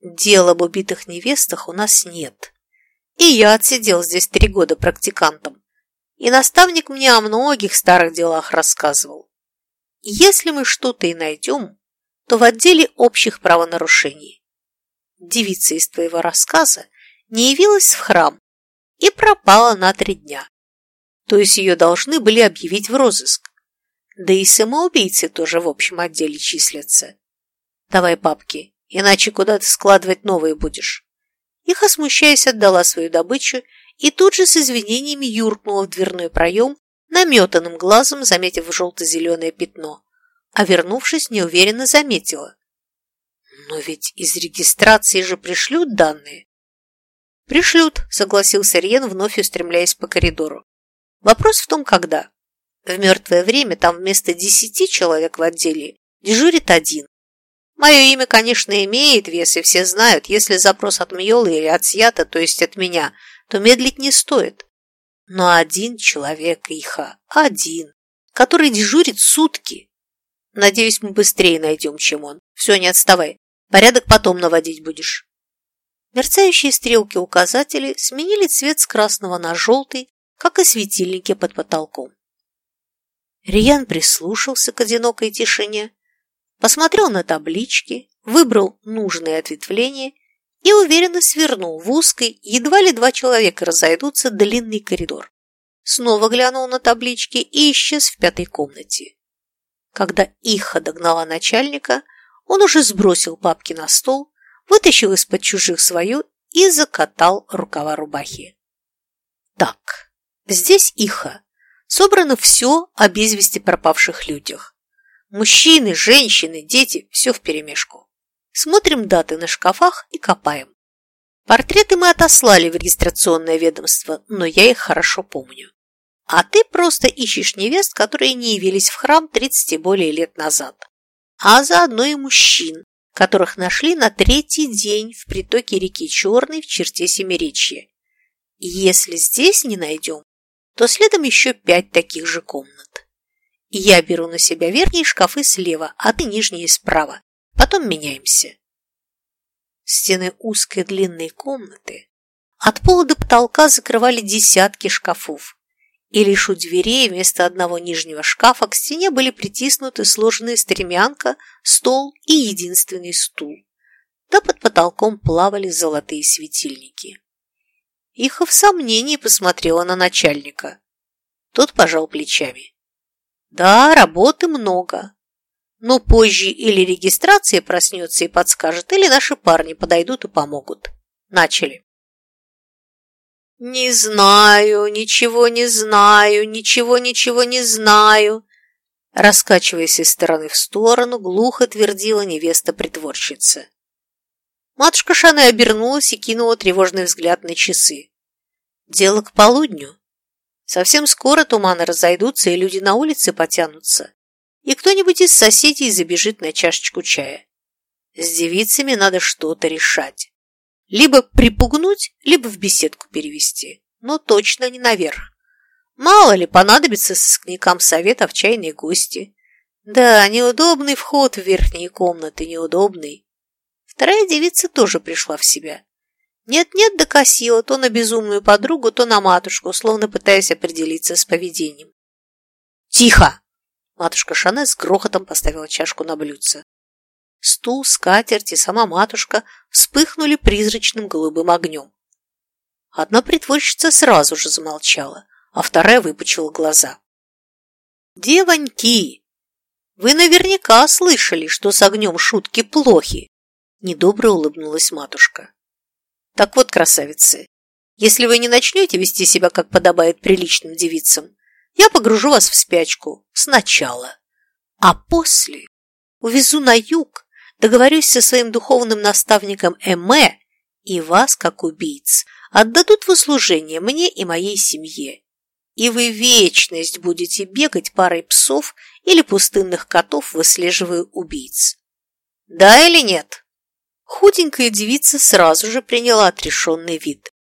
Дел об убитых невестах у нас нет. И я отсидел здесь три года практикантом. И наставник мне о многих старых делах рассказывал. Если мы что-то и найдем, то в отделе общих правонарушений. Девица из твоего рассказа не явилась в храм и пропала на три дня. То есть ее должны были объявить в розыск. Да и самоубийцы тоже в общем отделе числятся. Давай папки, иначе куда ты складывать новые будешь. Иха, смущаясь, отдала свою добычу и тут же с извинениями юркнула в дверной проем, наметанным глазом заметив желто-зеленое пятно, а вернувшись, неуверенно заметила. Но ведь из регистрации же пришлют данные. «Пришлют», — согласился Риен, вновь устремляясь по коридору. «Вопрос в том, когда. В мертвое время там вместо десяти человек в отделе дежурит один. Мое имя, конечно, имеет вес, и все знают, если запрос от Мьолы или от Сията, то есть от меня, то медлить не стоит. Но один человек, Иха, один, который дежурит сутки. Надеюсь, мы быстрее найдем, чем он. Все, не отставай. Порядок потом наводить будешь. Мерцающие стрелки указателей сменили цвет с красного на желтый, как и светильники под потолком. Риян прислушался к одинокой тишине, посмотрел на таблички, выбрал нужное ответвление и уверенно свернул в узкий, едва ли два человека разойдутся, длинный коридор. Снова глянул на таблички и исчез в пятой комнате. Когда Иха догнала начальника, он уже сбросил папки на стол, вытащил из-под чужих свою и закатал рукава рубахи. Так, здесь Иха. Собрано все о без пропавших людях. Мужчины, женщины, дети – все вперемешку. Смотрим даты на шкафах и копаем. Портреты мы отослали в регистрационное ведомство, но я их хорошо помню. А ты просто ищешь невест, которые не явились в храм 30 и более лет назад. А заодно и мужчин, которых нашли на третий день в притоке реки Черной в черте Семиречья. И если здесь не найдем, то следом еще пять таких же комнат. Я беру на себя верхние шкафы слева, а ты нижние справа. Потом меняемся. Стены узкой длинной комнаты от пола до потолка закрывали десятки шкафов, и лишь у дверей вместо одного нижнего шкафа к стене были притиснуты сложенные стремянка, стол и единственный стул. Да под потолком плавали золотые светильники. Иха в сомнении посмотрела на начальника. Тот пожал плечами. Да, работы много. Но позже или регистрация проснется и подскажет, или наши парни подойдут и помогут. Начали. «Не знаю, ничего не знаю, ничего, ничего не знаю», раскачиваясь из стороны в сторону, глухо твердила невеста-притворщица. Матушка Шане обернулась и кинула тревожный взгляд на часы. «Дело к полудню. Совсем скоро туманы разойдутся, и люди на улице потянутся, и кто-нибудь из соседей забежит на чашечку чая. С девицами надо что-то решать. Либо припугнуть, либо в беседку перевести. Но точно не наверх. Мало ли, понадобится сыскникам совета в чайные гости. Да, неудобный вход в верхние комнаты, неудобный. Вторая девица тоже пришла в себя. Нет-нет, докосила то на безумную подругу, то на матушку, словно пытаясь определиться с поведением. «Тихо!» Матушка Шане с грохотом поставила чашку на блюдце. Стул, скатерть и сама матушка вспыхнули призрачным голубым огнем. Одна притворщица сразу же замолчала, а вторая выпучила глаза. «Девоньки, вы наверняка слышали, что с огнем шутки плохи!» Недобро улыбнулась матушка. «Так вот, красавицы, если вы не начнете вести себя, как подобает приличным девицам, я погружу вас в спячку сначала, а после увезу на юг, договорюсь со своим духовным наставником Эме, и вас, как убийц, отдадут в услужение мне и моей семье. И вы вечность будете бегать парой псов или пустынных котов, выслеживая убийц. Да или нет? Худенькая девица сразу же приняла отрешенный вид.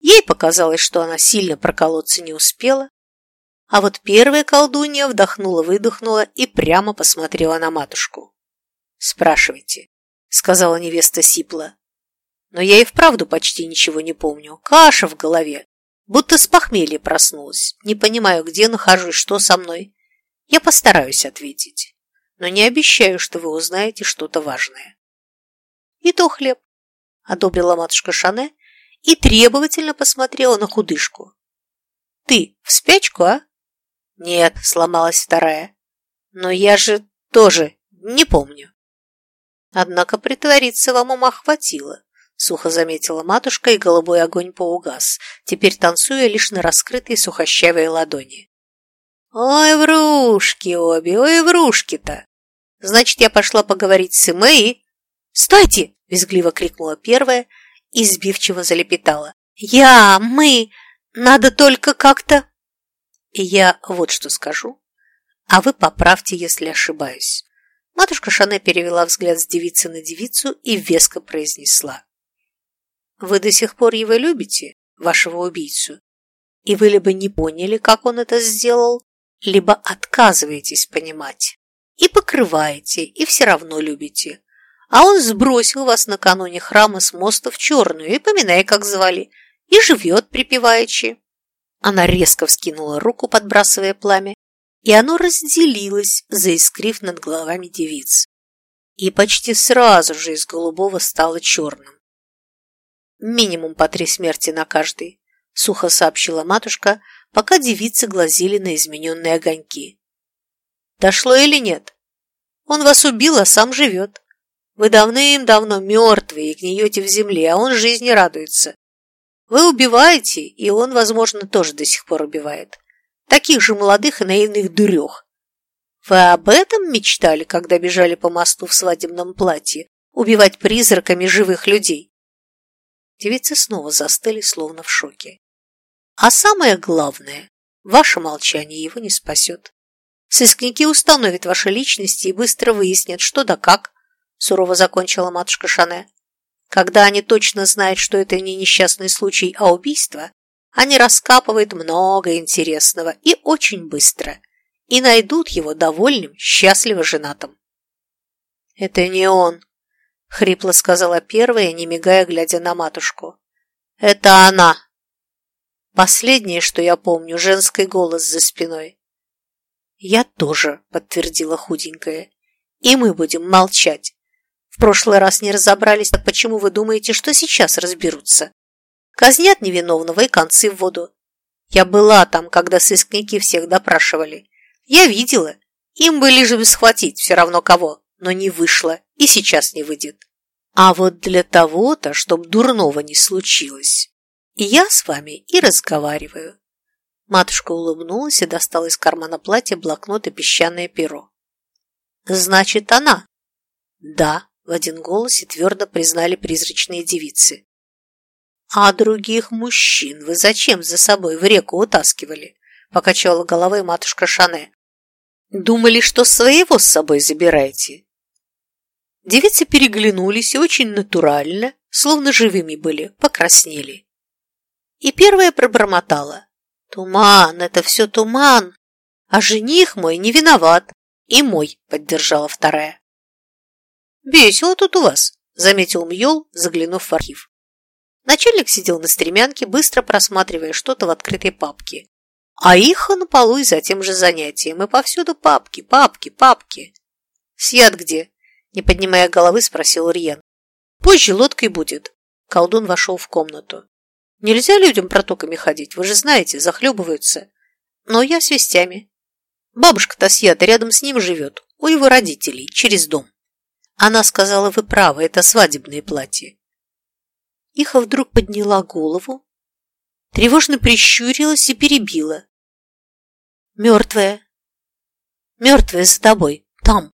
Ей показалось, что она сильно проколоться не успела, а вот первая колдунья вдохнула-выдохнула и прямо посмотрела на матушку. «Спрашивайте», — сказала невеста Сипла. «Но я и вправду почти ничего не помню. Каша в голове. Будто с похмелья проснулась. Не понимаю, где нахожусь, что со мной. Я постараюсь ответить, но не обещаю, что вы узнаете что-то важное». «И то хлеб», — одобрила матушка Шане и требовательно посмотрела на худышку. «Ты в спячку, а?» «Нет», — сломалась вторая. «Но я же тоже не помню». «Однако притвориться вам ума хватило», — сухо заметила матушка, и голубой огонь поугас, теперь танцуя лишь на раскрытой сухощавой ладони. «Ой, врушки обе, ой, врушки-то! Значит, я пошла поговорить с Эмэй «Стойте!» – визгливо крикнула первая и сбивчиво залепетала. «Я, мы, надо только как-то...» Я вот что скажу, а вы поправьте, если ошибаюсь. Матушка Шане перевела взгляд с девицы на девицу и веско произнесла. Вы до сих пор его любите, вашего убийцу, и вы либо не поняли, как он это сделал, либо отказываетесь понимать и покрываете, и все равно любите. А он сбросил вас накануне храма с моста в черную, и поминай, как звали, и живет припеваючи. Она резко вскинула руку, подбрасывая пламя, и оно разделилось, заискрив над головами девиц. И почти сразу же из голубого стало черным. «Минимум по три смерти на каждый», — сухо сообщила матушка, пока девицы глазили на измененные огоньки. «Дошло или нет? Он вас убил, а сам живет. Вы давным-давно мертвые и гниете в земле, а он жизни радуется. Вы убиваете, и он, возможно, тоже до сих пор убивает. Таких же молодых и наивных дурех. Вы об этом мечтали, когда бежали по мосту в свадебном платье? Убивать призраками живых людей? Девицы снова застыли, словно в шоке. А самое главное, ваше молчание его не спасет. Сыскники установят ваши личности и быстро выяснят, что да как, сурово закончила матушка Шане. Когда они точно знают, что это не несчастный случай, а убийство, они раскапывают много интересного и очень быстро, и найдут его довольным, счастливо женатым. «Это не он», — хрипло сказала первая, не мигая, глядя на матушку. «Это она!» Последнее, что я помню, женский голос за спиной. «Я тоже», — подтвердила худенькая. «И мы будем молчать. Прошлый раз не разобрались, так почему вы думаете, что сейчас разберутся? Казнят невиновного и концы в воду. Я была там, когда сыскники всех допрашивали. Я видела. Им бы лишь бы схватить все равно кого, но не вышло и сейчас не выйдет. А вот для того-то, чтоб дурного не случилось, я с вами и разговариваю. Матушка улыбнулась и достала из кармана платья блокнот и песчаное перо. Значит, она? Да, в один голос и твердо признали призрачные девицы. «А других мужчин вы зачем за собой в реку утаскивали?» – покачала головой матушка Шане. «Думали, что своего с собой забираете?» Девицы переглянулись и очень натурально, словно живыми были, покраснели. И первая пробормотала. «Туман, это все туман, а жених мой не виноват, и мой», – поддержала вторая. «Весело тут у вас», – заметил Мьол, заглянув в архив. Начальник сидел на стремянке, быстро просматривая что-то в открытой папке. А Иха на полу и за тем же занятием. И повсюду папки, папки, папки. «Съят где?» Не поднимая головы, спросил Риен. Позже лодкой будет. Колдун вошел в комнату. Нельзя людям протоками ходить, вы же знаете, захлебываются. Но я с вестями. Бабушка Тасьята рядом с ним живет, у его родителей, через дом. Она сказала, вы правы, это свадебное платье. Иха вдруг подняла голову, тревожно прищурилась и перебила. Мертвая. Мертвая за тобой, там.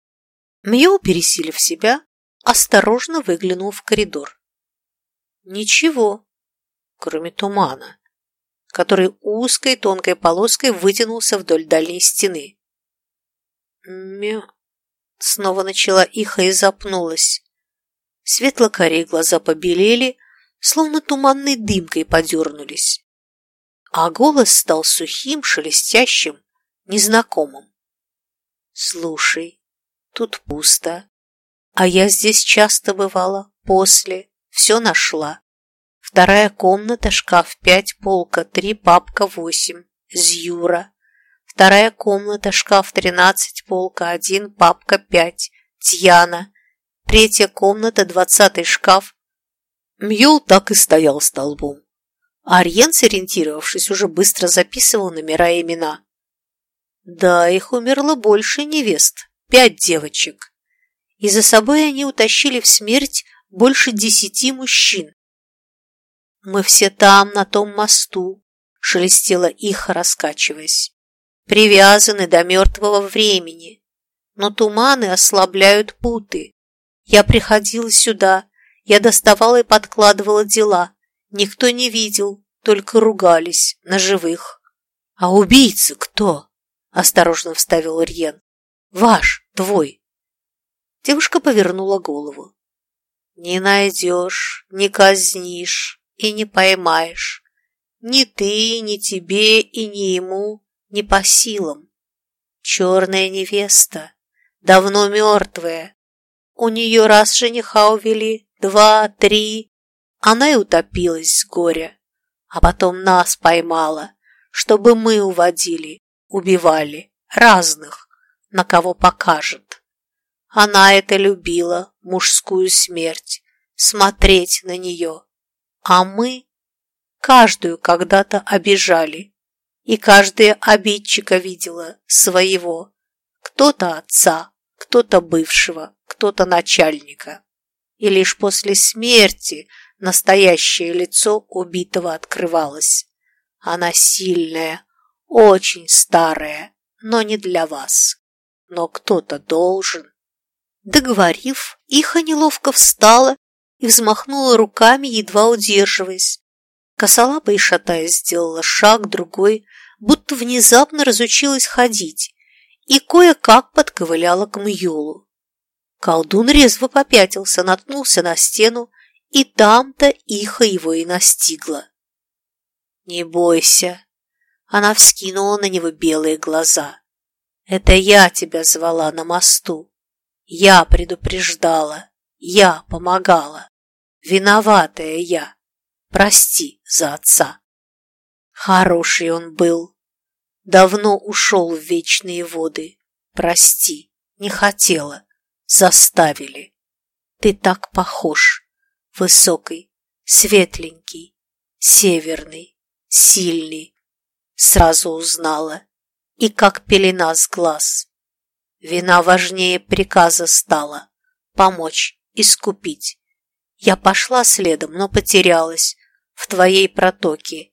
Мьё, пересилив себя, осторожно выглянул в коридор. Ничего, кроме тумана, который узкой тонкой полоской вытянулся вдоль дальней стены. Мя... Снова начала Иха и запнулась. Светло-карие глаза побелели, словно туманной дымкой подернулись. А голос стал сухим, шелестящим, незнакомым. «Слушай, тут пусто, а я здесь часто бывала, после, все нашла. Вторая комната, шкаф пять, полка три, папка восемь, Зюра. Вторая комната, шкаф тринадцать, полка один, папка пять, Тьяна. Третья комната, двадцатый шкаф. Мьюл так и стоял столбом. Ариен, сориентировавшись, уже быстро записывал номера и имена. Да, их умерло больше невест, пять девочек. И за собой они утащили в смерть больше десяти мужчин. «Мы все там, на том мосту», — шелестела их, раскачиваясь. «Привязаны до мертвого времени, но туманы ослабляют путы. Я приходила сюда, я доставала и подкладывала дела. Никто не видел, только ругались на живых». «А убийца кто?» — осторожно вставил Рьен. «Ваш, твой». Девушка повернула голову. «Не найдешь, не казнишь, и не поймаешь. Ни ты, ни тебе и ни ему не по силам. Черная невеста, давно мертвая. У нее раз жениха увели, два, три. Она и утопилась с горя, а потом нас поймала, чтобы мы уводили, убивали, разных, на кого покажет. Она это любила, мужскую смерть, смотреть на нее. А мы каждую когда-то обижали, и каждая обидчика видела своего. Кто-то отца, кто-то бывшего, кто-то начальника. И лишь после смерти настоящее лицо убитого открывалось. Она сильная, очень старая, но не для вас. Но кто-то должен. Договорив, Иха неловко встала и взмахнула руками, едва удерживаясь. Косолапа и шатаясь сделала шаг, другой, будто внезапно разучилась ходить и кое-как подковыляла к Мьюлу. Колдун резво попятился, наткнулся на стену, и там-то Иха его и настигла. «Не бойся!» Она вскинула на него белые глаза. «Это я тебя звала на мосту. Я предупреждала. Я помогала. Виноватая я. Прости за отца. Хороший он был. Давно ушел в вечные воды. Прости, не хотела. Заставили. Ты так похож. Высокий, светленький, северный, сильный. Сразу узнала. И как пелена с глаз. Вина важнее приказа стала. Помочь, искупить. Я пошла следом, но потерялась в твоей протоке.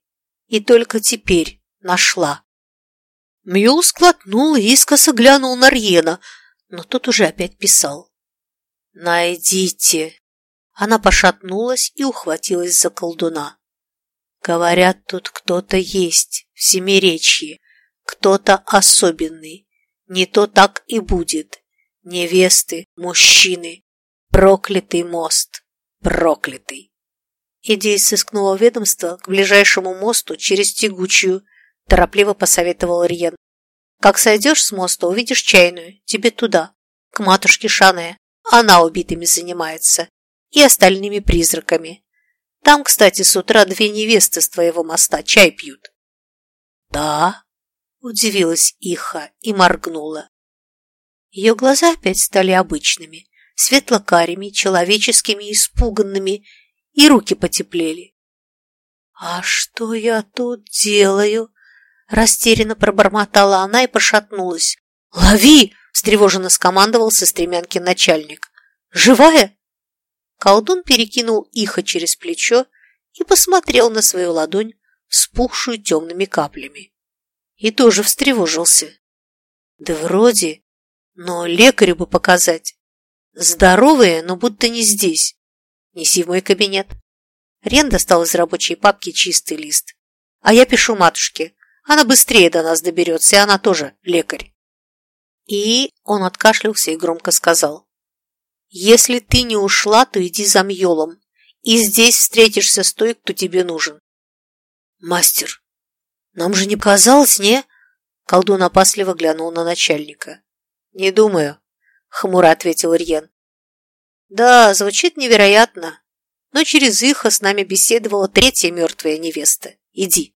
И только теперь нашла. Мьюл склотнул и искоса глянул на Рьена, но тот уже опять писал. «Найдите!» Она пошатнулась и ухватилась за колдуна. «Говорят, тут кто-то есть в Семиречье, кто-то особенный. Не то так и будет. Невесты, мужчины, проклятый мост проклятый. Иди из сыскного ведомства к ближайшему мосту через тягучую, торопливо посоветовал Риен. Как сойдешь с моста, увидишь чайную, тебе туда, к матушке Шане. Она убитыми занимается и остальными призраками. Там, кстати, с утра две невесты с твоего моста чай пьют. Да, удивилась Иха и моргнула. Ее глаза опять стали обычными, светло-карими, человеческими, испуганными, и руки потеплели. «А что я тут делаю?» Растерянно пробормотала она и пошатнулась. «Лови!» – встревоженно скомандовал со стремянки начальник. «Живая?» Колдун перекинул ихо через плечо и посмотрел на свою ладонь, вспухшую темными каплями. И тоже встревожился. Да вроде, но лекарю бы показать. Здоровые, но будто не здесь. Неси в мой кабинет. Рен достал из рабочей папки чистый лист. А я пишу матушке. Она быстрее до нас доберется, и она тоже лекарь. И он откашлялся и громко сказал. Если ты не ушла, то иди за Мьолом, и здесь встретишься с той, кто тебе нужен. Мастер, нам же не показалось, не? Колдун опасливо глянул на начальника. Не думаю, хмуро ответил Рьен. Да, звучит невероятно, но через Иха с нами беседовала третья мертвая невеста. Иди.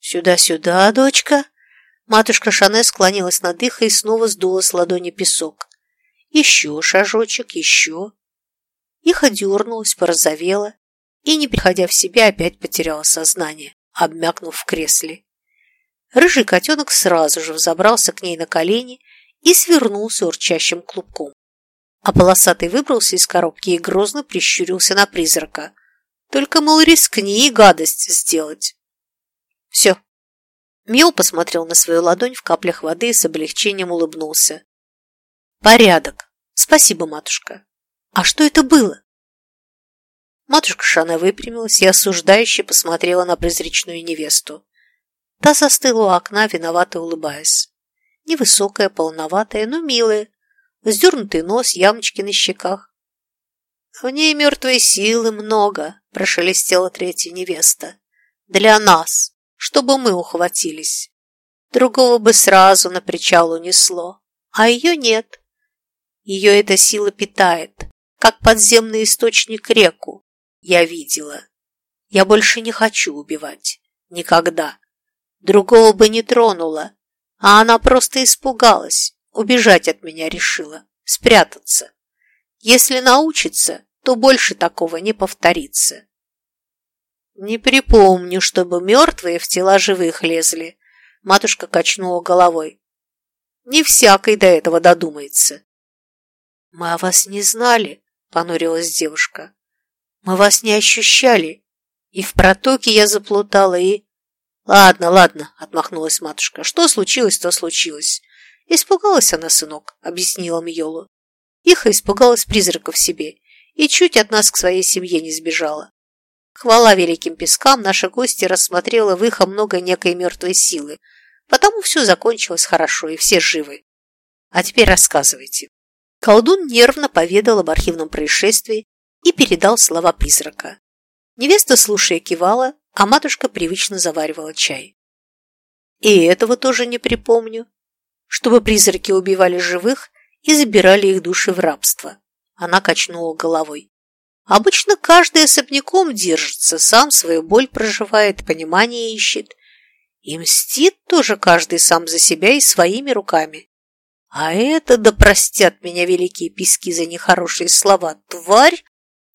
Сюда-сюда, дочка. Матушка Шане склонилась над Ихой и снова сдула с ладони песок. Еще шажочек, еще. Иха дернулась, порозовела и, не приходя в себя, опять потеряла сознание, обмякнув в кресле. Рыжий котенок сразу же взобрался к ней на колени и свернулся урчащим клубком. А полосатый выбрался из коробки и грозно прищурился на призрака. Только, мол, рискни и гадость сделать. Все. Мил посмотрел на свою ладонь в каплях воды и с облегчением улыбнулся. Порядок. Спасибо, матушка. А что это было? Матушка Шана выпрямилась и осуждающе посмотрела на призрачную невесту. Та застыла у окна, виновато улыбаясь. Невысокая, полноватая, но милая, вздернутый нос, ямочки на щеках. «В ней мертвой силы много», – прошелестела третья невеста. «Для нас, чтобы мы ухватились. Другого бы сразу на причал унесло, а ее нет. Ее эта сила питает, как подземный источник реку. Я видела. Я больше не хочу убивать. Никогда. Другого бы не тронула, а она просто испугалась, убежать от меня решила, спрятаться. Если научится, то больше такого не повторится. Не припомню, чтобы мертвые в тела живых лезли. Матушка качнула головой. Не всякой до этого додумается. Мы о вас не знали, понурилась девушка. Мы вас не ощущали. И в протоке я заплутала, и... Ладно, ладно, отмахнулась матушка. Что случилось, то случилось. Испугалась она, сынок, объяснила Мьолу. Иха испугалась призрака в себе и чуть от нас к своей семье не сбежала. Хвала великим пескам, наша гостья рассмотрела в их много некой мертвой силы, потому все закончилось хорошо, и все живы. А теперь рассказывайте. Колдун нервно поведал об архивном происшествии и передал слова призрака. Невеста, слушая, кивала, а матушка привычно заваривала чай. И этого тоже не припомню, чтобы призраки убивали живых и забирали их души в рабство. Она качнула головой. Обычно каждый особняком держится, сам свою боль проживает, понимание ищет. И мстит тоже каждый сам за себя и своими руками. А это, да простят меня великие пески за нехорошие слова, тварь,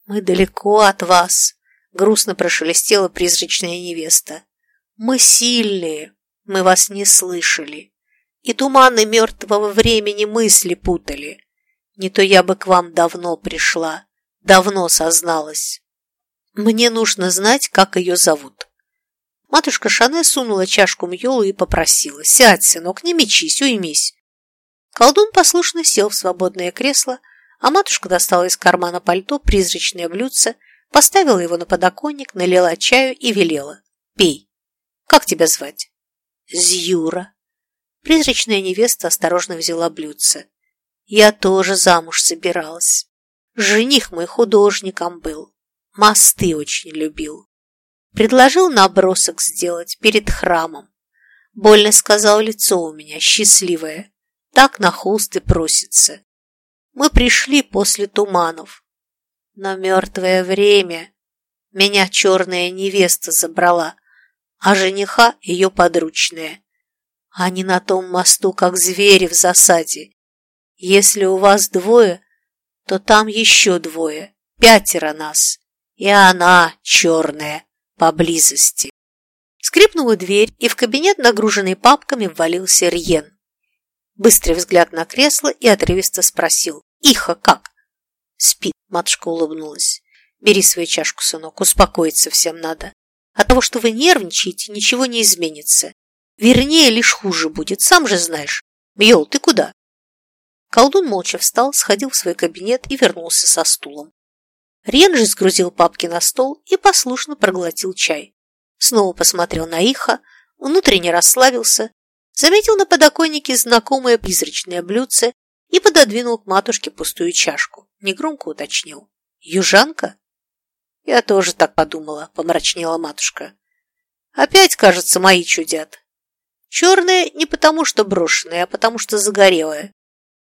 мы далеко от вас, грустно прошелестела призрачная невеста. Мы сильные, мы вас не слышали. И туманы мертвого времени мысли путали. Не то я бы к вам давно пришла давно созналась. Мне нужно знать, как ее зовут. Матушка Шане сунула чашку Мьолу и попросила. «Сядь, сынок, не мечись, уймись». Колдун послушно сел в свободное кресло, а матушка достала из кармана пальто призрачное блюдце, поставила его на подоконник, налила чаю и велела. «Пей. Как тебя звать?» «Зюра». Призрачная невеста осторожно взяла блюдце. «Я тоже замуж собиралась». Жених мой художником был, мосты очень любил. Предложил набросок сделать перед храмом. Больно сказал лицо у меня, счастливое. Так на холсты просится. Мы пришли после туманов. Но мертвое время меня черная невеста забрала, а жениха ее подручная. Они на том мосту, как звери в засаде. Если у вас двое, то там еще двое, пятеро нас, и она черная поблизости. Скрипнула дверь, и в кабинет, нагруженный папками, ввалился Рьен. Быстрый взгляд на кресло и отрывисто спросил. «Иха, как?» «Спит», — матушка улыбнулась. «Бери свою чашку, сынок, успокоиться всем надо. От того, что вы нервничаете, ничего не изменится. Вернее, лишь хуже будет, сам же знаешь. Мьол, ты куда?» Колдун молча встал, сходил в свой кабинет и вернулся со стулом. Рен же сгрузил папки на стол и послушно проглотил чай. Снова посмотрел на Иха, внутренне расслабился, заметил на подоконнике знакомое призрачное блюдце и пододвинул к матушке пустую чашку. Негромко уточнил. «Южанка?» «Я тоже так подумала», — помрачнела матушка. «Опять, кажется, мои чудят. Черная не потому, что брошенная, а потому, что загорелая.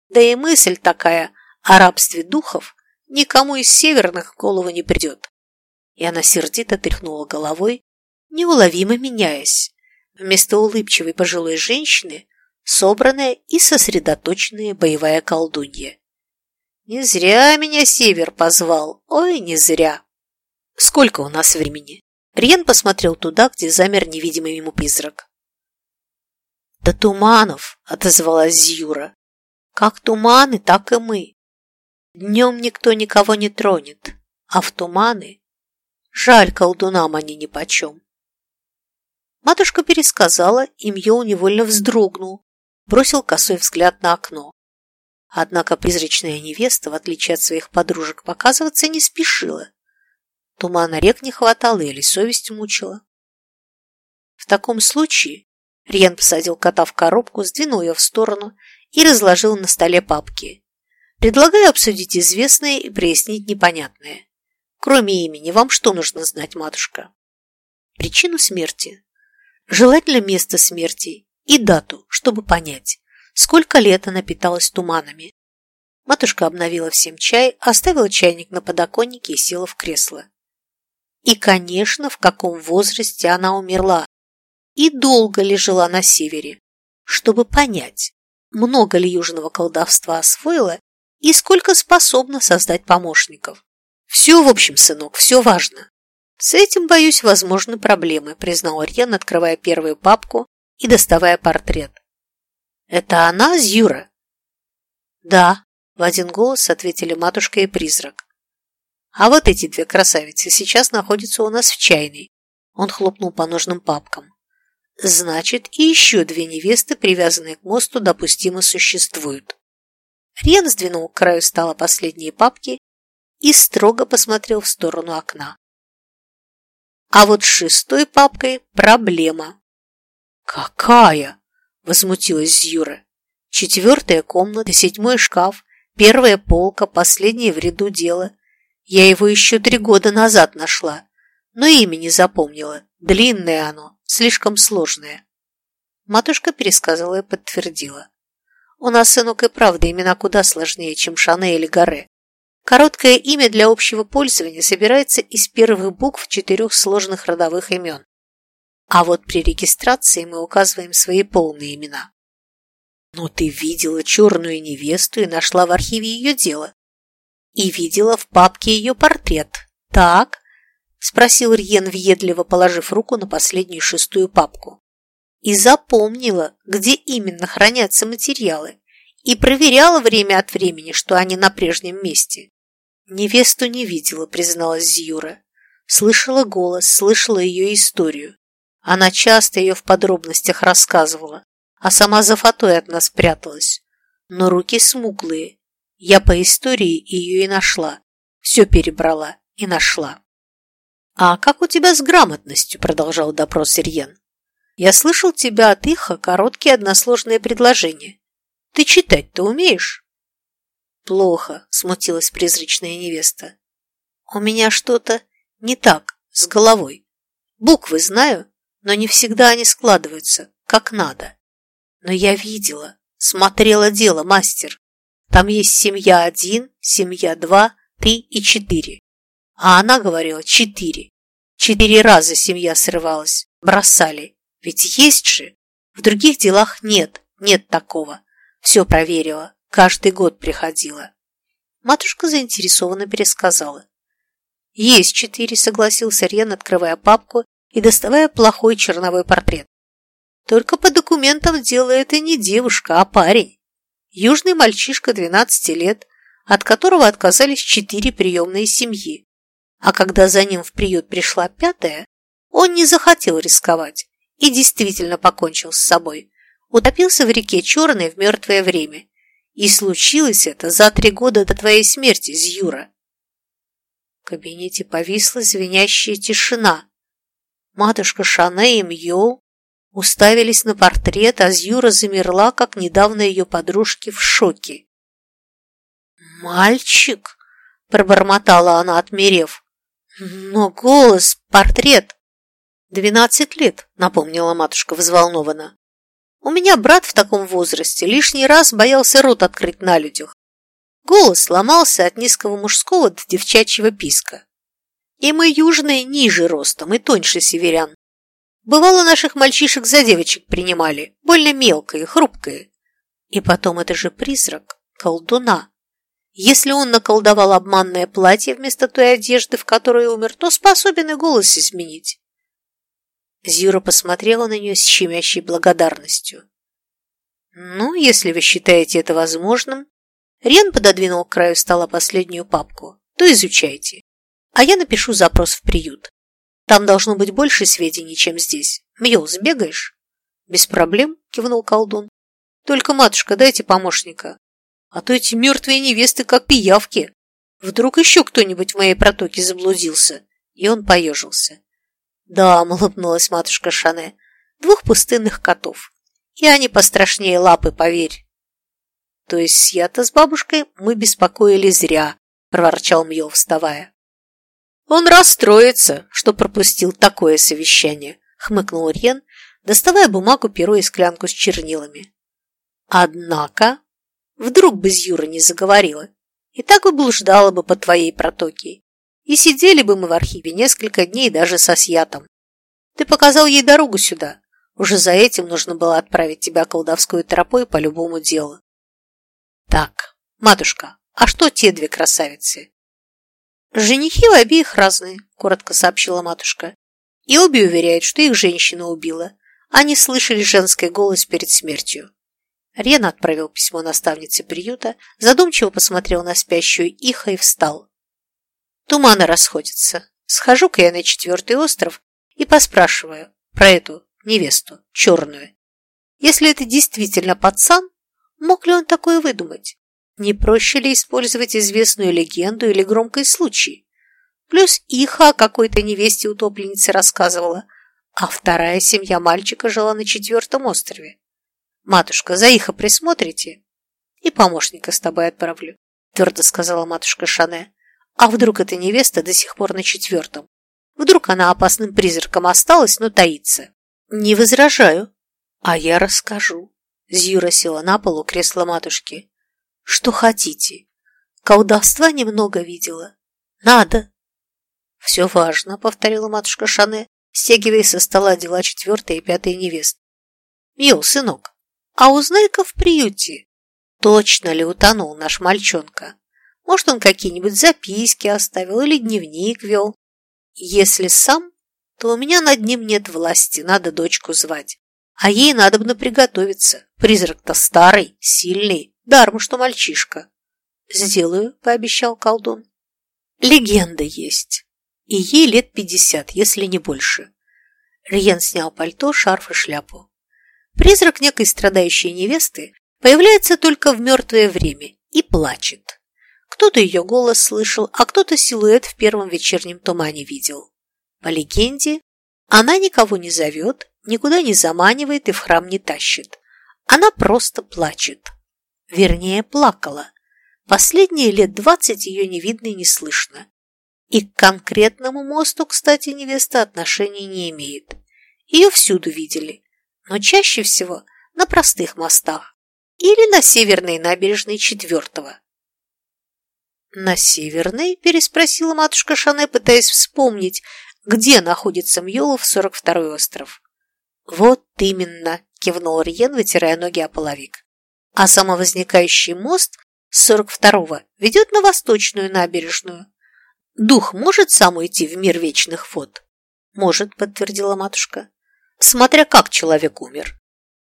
Да и мысль такая о рабстве духов никому из северных в голову не придет. И она сердито тряхнула головой, неуловимо меняясь. Вместо улыбчивой пожилой женщины собранная и сосредоточенная боевая колдунья. Не зря меня Север позвал, ой, не зря. Сколько у нас времени? Риен посмотрел туда, где замер невидимый ему призрак. «Да туманов!» — отозвалась Зюра. «Как туманы, так и мы. Днем никто никого не тронет, а в туманы жаль колдунам они нипочем. Матушка пересказала, и Мьёл невольно вздрогнул, бросил косой взгляд на окно. Однако призрачная невеста, в отличие от своих подружек, показываться не спешила. Тумана рек не хватало или совесть мучила. В таком случае Риен посадил кота в коробку, сдвинул ее в сторону и разложил на столе папки. Предлагаю обсудить известное и прояснить непонятное. Кроме имени, вам что нужно знать, матушка? Причину смерти. Желательно место смерти и дату, чтобы понять, сколько лет она питалась туманами. Матушка обновила всем чай, оставила чайник на подоконнике и села в кресло. И, конечно, в каком возрасте она умерла и долго ли жила на севере, чтобы понять, много ли южного колдовства освоила и сколько способна создать помощников. Все, в общем, сынок, все важно. С этим, боюсь, возможны проблемы, признал Рьен, открывая первую папку и доставая портрет. Это она, Зюра? Да, в один голос ответили матушка и призрак. А вот эти две красавицы сейчас находятся у нас в чайной. Он хлопнул по нужным папкам. Значит, и еще две невесты, привязанные к мосту, допустимо существуют. Рен сдвинул к краю стола последние папки и строго посмотрел в сторону окна. А вот с шестой папкой проблема. «Какая?» – возмутилась Юра. «Четвертая комната, седьмой шкаф, первая полка, последняя в ряду дела. Я его еще три года назад нашла, но имя не запомнила. Длинное оно, слишком сложное». Матушка пересказала и подтвердила. У нас, сынок, и правда имена куда сложнее, чем Шане или Гаре. Короткое имя для общего пользования собирается из первых букв четырех сложных родовых имен. А вот при регистрации мы указываем свои полные имена. Но ты видела черную невесту и нашла в архиве ее дело. И видела в папке ее портрет. Так? Спросил Рьен, въедливо положив руку на последнюю шестую папку и запомнила, где именно хранятся материалы, и проверяла время от времени, что они на прежнем месте. Невесту не видела, призналась Зюра. Слышала голос, слышала ее историю. Она часто ее в подробностях рассказывала, а сама за фатой от нас пряталась. Но руки смуглые. Я по истории ее и нашла. Все перебрала и нашла. «А как у тебя с грамотностью?» – продолжал допрос Сирьен. Я слышал тебя от Иха короткие односложные предложения. Ты читать-то умеешь? Плохо, смутилась призрачная невеста. У меня что-то не так с головой. Буквы знаю, но не всегда они складываются, как надо. Но я видела, смотрела дело, мастер. Там есть семья один, семья два, три и четыре. А она говорила четыре. Четыре раза семья срывалась, бросали. Ведь есть же. В других делах нет, нет такого. Все проверила, каждый год приходила. Матушка заинтересованно пересказала. «Есть четыре», — согласился Рен, открывая папку и доставая плохой черновой портрет. «Только по документам дело это не девушка, а парень. Южный мальчишка 12 лет, от которого отказались четыре приемные семьи. А когда за ним в приют пришла пятая, он не захотел рисковать и действительно покончил с собой. Утопился в реке Черной в мертвое время. И случилось это за три года до твоей смерти, Зюра. В кабинете повисла звенящая тишина. Матушка Шане и Мьё уставились на портрет, а Зюра замерла, как недавно ее подружки, в шоке. «Мальчик?» – пробормотала она, отмерев. «Но голос, портрет!» «Двенадцать лет», – напомнила матушка взволнованно. «У меня брат в таком возрасте лишний раз боялся рот открыть на людях. Голос сломался от низкого мужского до девчачьего писка. И мы южные ниже ростом и тоньше северян. Бывало, наших мальчишек за девочек принимали, больно мелкие, хрупкие. И потом это же призрак, колдуна. Если он наколдовал обманное платье вместо той одежды, в которой умер, то способен и голос изменить. Зюра посмотрела на нее с щемящей благодарностью. «Ну, если вы считаете это возможным...» Рен пододвинул к краю стола последнюю папку. «То изучайте. А я напишу запрос в приют. Там должно быть больше сведений, чем здесь. Мьёл, сбегаешь?» «Без проблем», — кивнул колдун. «Только, матушка, дайте помощника. А то эти мертвые невесты как пиявки. Вдруг еще кто-нибудь в моей протоке заблудился. И он поежился. Да, улыбнулась матушка Шане, двух пустынных котов. И они пострашнее лапы, поверь. То есть с я с бабушкой мы беспокоили зря, проворчал Мьел, вставая. Он расстроится, что пропустил такое совещание, хмыкнул Рен, доставая бумагу, перо и склянку с чернилами. Однако Вдруг бы Зюра не заговорила. И так бы блуждала бы по твоей протоке. И сидели бы мы в архиве несколько дней даже со Сьятом. Ты показал ей дорогу сюда. Уже за этим нужно было отправить тебя колдовской тропой по любому делу. Так, матушка, а что те две красавицы? Женихи у обеих разные, коротко сообщила матушка. И обе уверяют, что их женщина убила. Они слышали женский голос перед смертью. Рен отправил письмо наставнице приюта, задумчиво посмотрел на спящую Иха и встал. Туманы расходятся. Схожу-ка я на четвертый остров и поспрашиваю про эту невесту, черную. Если это действительно пацан, мог ли он такое выдумать? Не проще ли использовать известную легенду или громкий случай? Плюс Иха о какой-то невесте утопленницы рассказывала, а вторая семья мальчика жила на четвертом острове. «Матушка, за Иха присмотрите?» «И помощника с тобой отправлю», – твердо сказала матушка Шане. «А вдруг эта невеста до сих пор на четвертом? Вдруг она опасным призраком осталась, но таится?» «Не возражаю. А я расскажу». Зюра села на полу кресла матушки. «Что хотите? Колдовства немного видела. Надо». «Все важно», — повторила матушка Шане, стягивая со стола дела четвертой и пятой невест. «Мил, сынок, а узнай-ка в приюте, точно ли утонул наш мальчонка. Может, он какие-нибудь записки оставил или дневник вел. Если сам, то у меня над ним нет власти, надо дочку звать. А ей надо бы приготовиться. Призрак-то старый, сильный, даром, что мальчишка. Сделаю, пообещал колдун. Легенда есть. И ей лет пятьдесят, если не больше. Риен снял пальто, шарф и шляпу. Призрак некой страдающей невесты появляется только в мертвое время и плачет. Кто-то ее голос слышал, а кто-то силуэт в первом вечернем тумане видел. По легенде, она никого не зовет, никуда не заманивает и в храм не тащит. Она просто плачет. Вернее, плакала. Последние лет двадцать ее не видно и не слышно. И к конкретному мосту, кстати, невеста отношений не имеет. Ее всюду видели но чаще всего на простых мостах или на северной набережной четвертого. «На северной?» – переспросила матушка Шане, пытаясь вспомнить, где находится Мьолов 42-й остров. «Вот именно!» – кивнул Риен, вытирая ноги о половик. «А самовозникающий мост с сорок второго ведет на восточную набережную. Дух может сам уйти в мир вечных вод? Может, подтвердила матушка. Смотря как человек умер.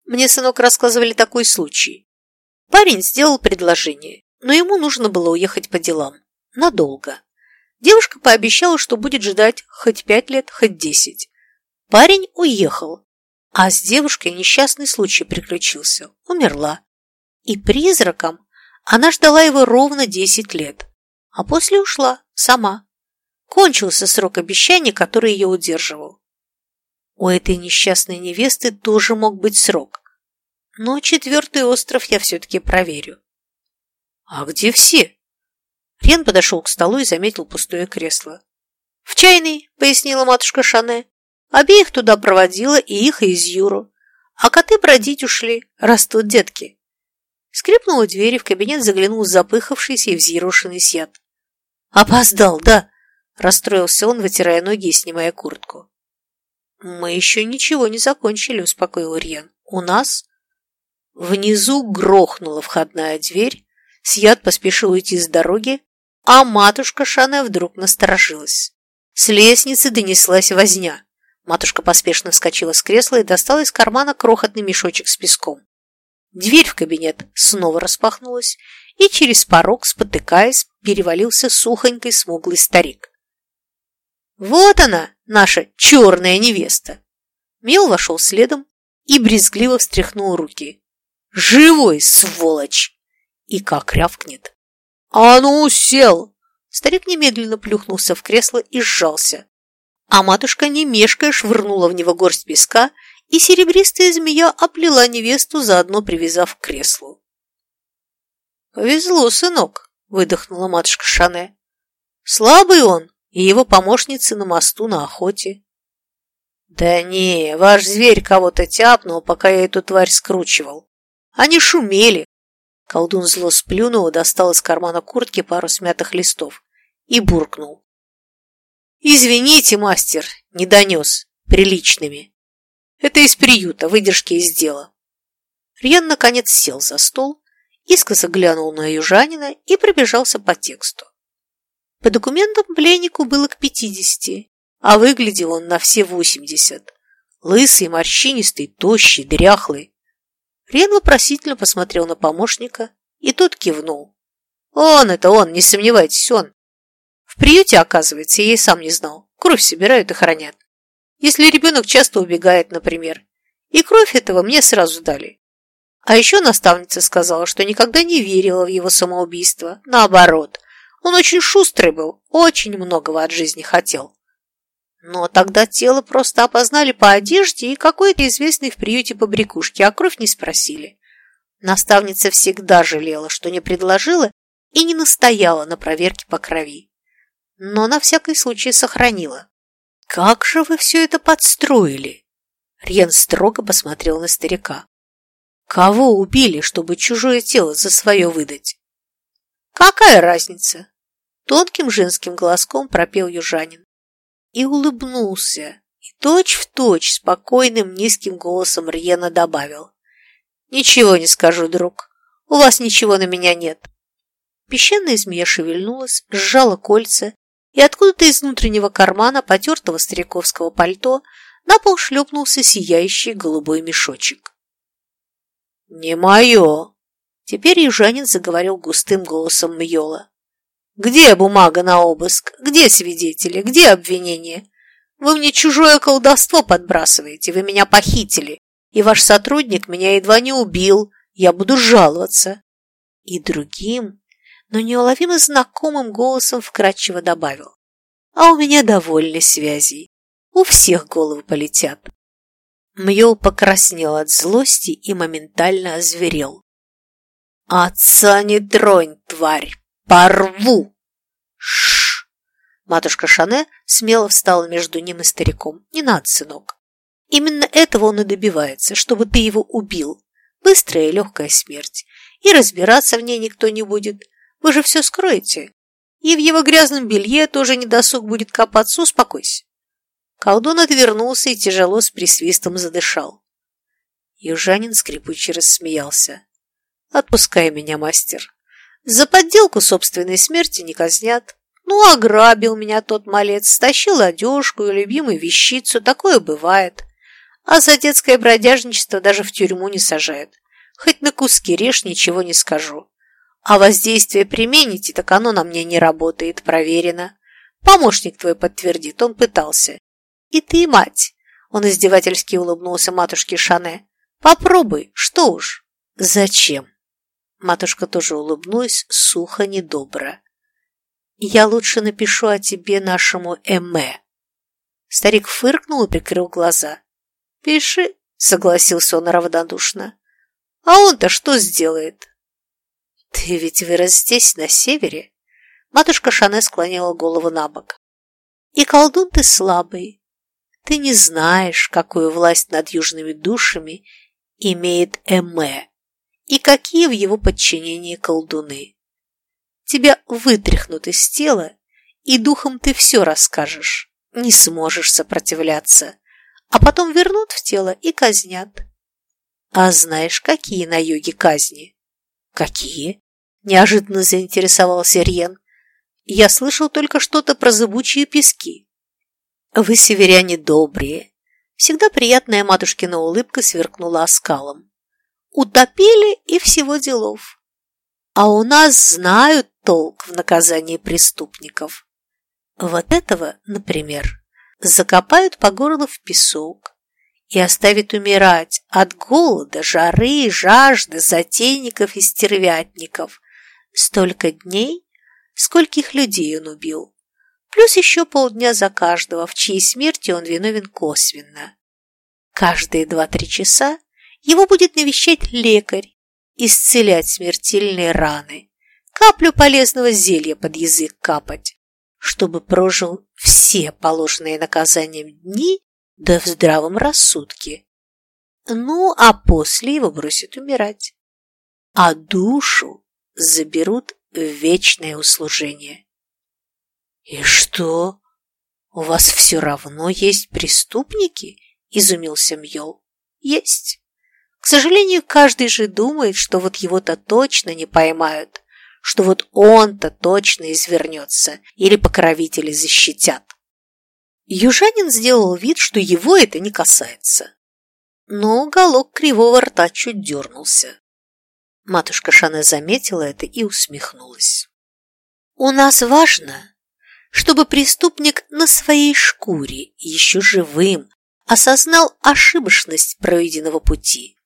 Мне, сынок, рассказывали такой случай. Парень сделал предложение, но ему нужно было уехать по делам. Надолго. Девушка пообещала, что будет ждать хоть пять лет, хоть десять. Парень уехал, а с девушкой несчастный случай приключился. Умерла. И призраком она ждала его ровно десять лет, а после ушла сама. Кончился срок обещания, который ее удерживал. У этой несчастной невесты тоже мог быть срок. Но четвертый остров я все-таки проверю. А где все? Рен подошел к столу и заметил пустое кресло. «В чайный», — пояснила матушка Шане. «Обеих туда проводила и их, и из Юру. А коты бродить ушли, растут детки». Скрипнула дверь, и в кабинет заглянул запыхавшийся и взъерошенный Сьят. «Опоздал, да!» – расстроился он, вытирая ноги и снимая куртку. «Мы еще ничего не закончили», – успокоил Рьян. «У нас...» Внизу грохнула входная дверь, Сьят поспешил уйти с дороги, а матушка Шане вдруг насторожилась. С лестницы донеслась возня. Матушка поспешно вскочила с кресла и достала из кармана крохотный мешочек с песком. Дверь в кабинет снова распахнулась, и через порог, спотыкаясь, перевалился сухонький смуглый старик. «Вот она, наша черная невеста!» Мел вошел следом и брезгливо встряхнул руки. «Живой, сволочь!» И как рявкнет. «А ну, сел!» Старик немедленно плюхнулся в кресло и сжался. А матушка, не мешкая, швырнула в него горсть песка, и серебристая змея оплела невесту, заодно привязав к креслу. «Повезло, сынок!» – выдохнула матушка Шане. «Слабый он, и его помощницы на мосту на охоте». «Да не, ваш зверь кого-то тяпнул, пока я эту тварь скручивал. Они шумели, Колдун зло сплюнул, достал из кармана куртки пару смятых листов и буркнул. «Извините, мастер, не донес. Приличными. Это из приюта, выдержки из дела». Рьян, наконец, сел за стол, искоса глянул на южанина и пробежался по тексту. По документам пленнику было к пятидесяти, а выглядел он на все восемьдесят. Лысый, морщинистый, тощий, дряхлый. Рен вопросительно посмотрел на помощника, и тот кивнул. «Он это он, не сомневайтесь, он. В приюте, оказывается, я и сам не знал. Кровь собирают и хранят. Если ребенок часто убегает, например. И кровь этого мне сразу дали. А еще наставница сказала, что никогда не верила в его самоубийство. Наоборот, он очень шустрый был, очень многого от жизни хотел. Но тогда тело просто опознали по одежде и какой-то известной в приюте побрякушки, а кровь не спросили. Наставница всегда жалела, что не предложила и не настояла на проверке по крови. Но на всякий случай сохранила. «Как же вы все это подстроили?» Рьен строго посмотрел на старика. «Кого убили, чтобы чужое тело за свое выдать?» «Какая разница?» Тонким женским голоском пропел южанин и улыбнулся, и точь-в-точь точь спокойным низким голосом Рьена добавил. «Ничего не скажу, друг, у вас ничего на меня нет». Песчаная змея шевельнулась, сжала кольца, и откуда-то из внутреннего кармана потертого стариковского пальто на пол шлепнулся сияющий голубой мешочек. «Не мое!» Теперь южанин заговорил густым голосом Мьола. Где бумага на обыск? Где свидетели? Где обвинения? Вы мне чужое колдовство подбрасываете, вы меня похитили, и ваш сотрудник меня едва не убил, я буду жаловаться. И другим, но неуловимо знакомым голосом вкратчиво добавил. А у меня довольны связей. У всех головы полетят. Мьол покраснел от злости и моментально озверел. «Отца не тронь, тварь! Порву!» Шш! Матушка Шане смело встала между ним и стариком. Не надо, сынок. Именно этого он и добивается, чтобы ты его убил. Быстрая и легкая смерть. И разбираться в ней никто не будет. Вы же все скроете. И в его грязном белье тоже недосуг будет копаться. Успокойся. Колдун отвернулся и тяжело с присвистом задышал. Южанин скрипуче рассмеялся. «Отпускай меня, мастер. За подделку собственной смерти не казнят. Ну, ограбил меня тот малец, стащил одежку и любимую вещицу, такое бывает. А за детское бродяжничество даже в тюрьму не сажают. Хоть на куски режь, ничего не скажу. А воздействие примените, так оно на мне не работает, проверено. Помощник твой подтвердит, он пытался. И ты, мать, он издевательски улыбнулся матушке Шане. Попробуй, что уж. Зачем? Матушка тоже улыбнулась, сухо, недобро. Я лучше напишу о тебе нашему Эмме. Старик фыркнул и прикрыл глаза. Пиши, согласился он равнодушно. А он-то что сделает? Ты ведь вырос здесь, на севере. Матушка Шане склонила голову на бок. И колдун ты слабый. Ты не знаешь, какую власть над южными душами имеет Эмме и какие в его подчинении колдуны. Тебя вытряхнут из тела, и духом ты все расскажешь, не сможешь сопротивляться, а потом вернут в тело и казнят. А знаешь, какие на юге казни? Какие? Неожиданно заинтересовался Рьен. Я слышал только что-то про зыбучие пески. Вы, северяне, добрые. Всегда приятная матушкина улыбка сверкнула оскалом. Утопили и всего делов. А у нас знают толк в наказании преступников. Вот этого, например, закопают по горло в песок и оставят умирать от голода, жары, жажды, затейников и стервятников столько дней, скольких людей он убил, плюс еще полдня за каждого, в чьей смерти он виновен косвенно. Каждые два-три часа его будет навещать лекарь исцелять смертельные раны, каплю полезного зелья под язык капать, чтобы прожил все положенные наказанием дни да в здравом рассудке. Ну, а после его бросят умирать. А душу заберут в вечное услужение. «И что? У вас все равно есть преступники?» – изумился Мьол. «Есть. К сожалению, каждый же думает, что вот его-то точно не поймают, что вот он-то точно извернется или покровители защитят. Южанин сделал вид, что его это не касается. Но уголок кривого рта чуть дернулся. Матушка Шане заметила это и усмехнулась. «У нас важно, чтобы преступник на своей шкуре, еще живым, осознал ошибочность пройденного пути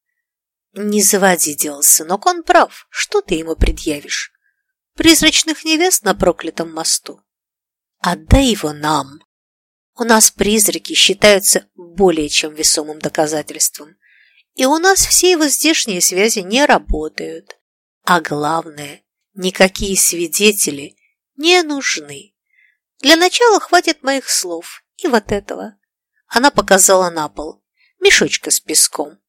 не заводи дел, сынок, он прав. Что ты ему предъявишь? Призрачных невест на проклятом мосту? Отдай его нам. У нас призраки считаются более чем весомым доказательством. И у нас все его здешние связи не работают. А главное, никакие свидетели не нужны. Для начала хватит моих слов и вот этого. Она показала на пол. Мешочка с песком.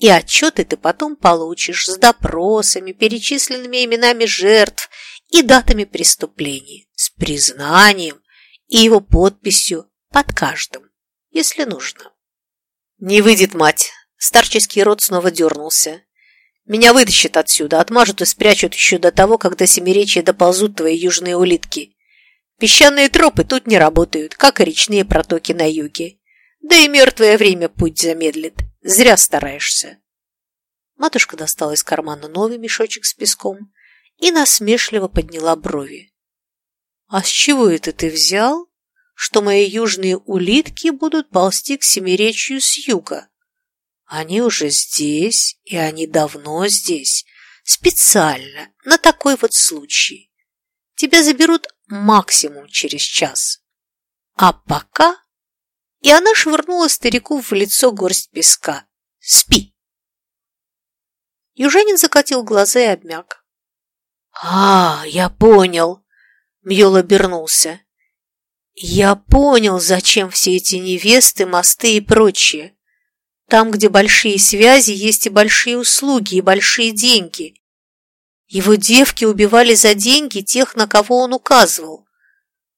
И отчеты ты потом получишь с допросами, перечисленными именами жертв и датами преступлений, с признанием и его подписью под каждым, если нужно. Не выйдет, мать. Старческий рот снова дернулся. Меня вытащат отсюда, отмажут и спрячут еще до того, когда семиречья доползут твои южные улитки. Песчаные тропы тут не работают, как и речные протоки на юге. Да и мертвое время путь замедлит. Зря стараешься. Матушка достала из кармана новый мешочек с песком и насмешливо подняла брови. «А с чего это ты взял, что мои южные улитки будут ползти к семиречью с юга? Они уже здесь, и они давно здесь, специально, на такой вот случай. Тебя заберут максимум через час. А пока и она швырнула старику в лицо горсть песка. «Спи!» Южанин закатил глаза и обмяк. «А, я понял!» Мьол обернулся. «Я понял, зачем все эти невесты, мосты и прочее. Там, где большие связи, есть и большие услуги, и большие деньги. Его девки убивали за деньги тех, на кого он указывал.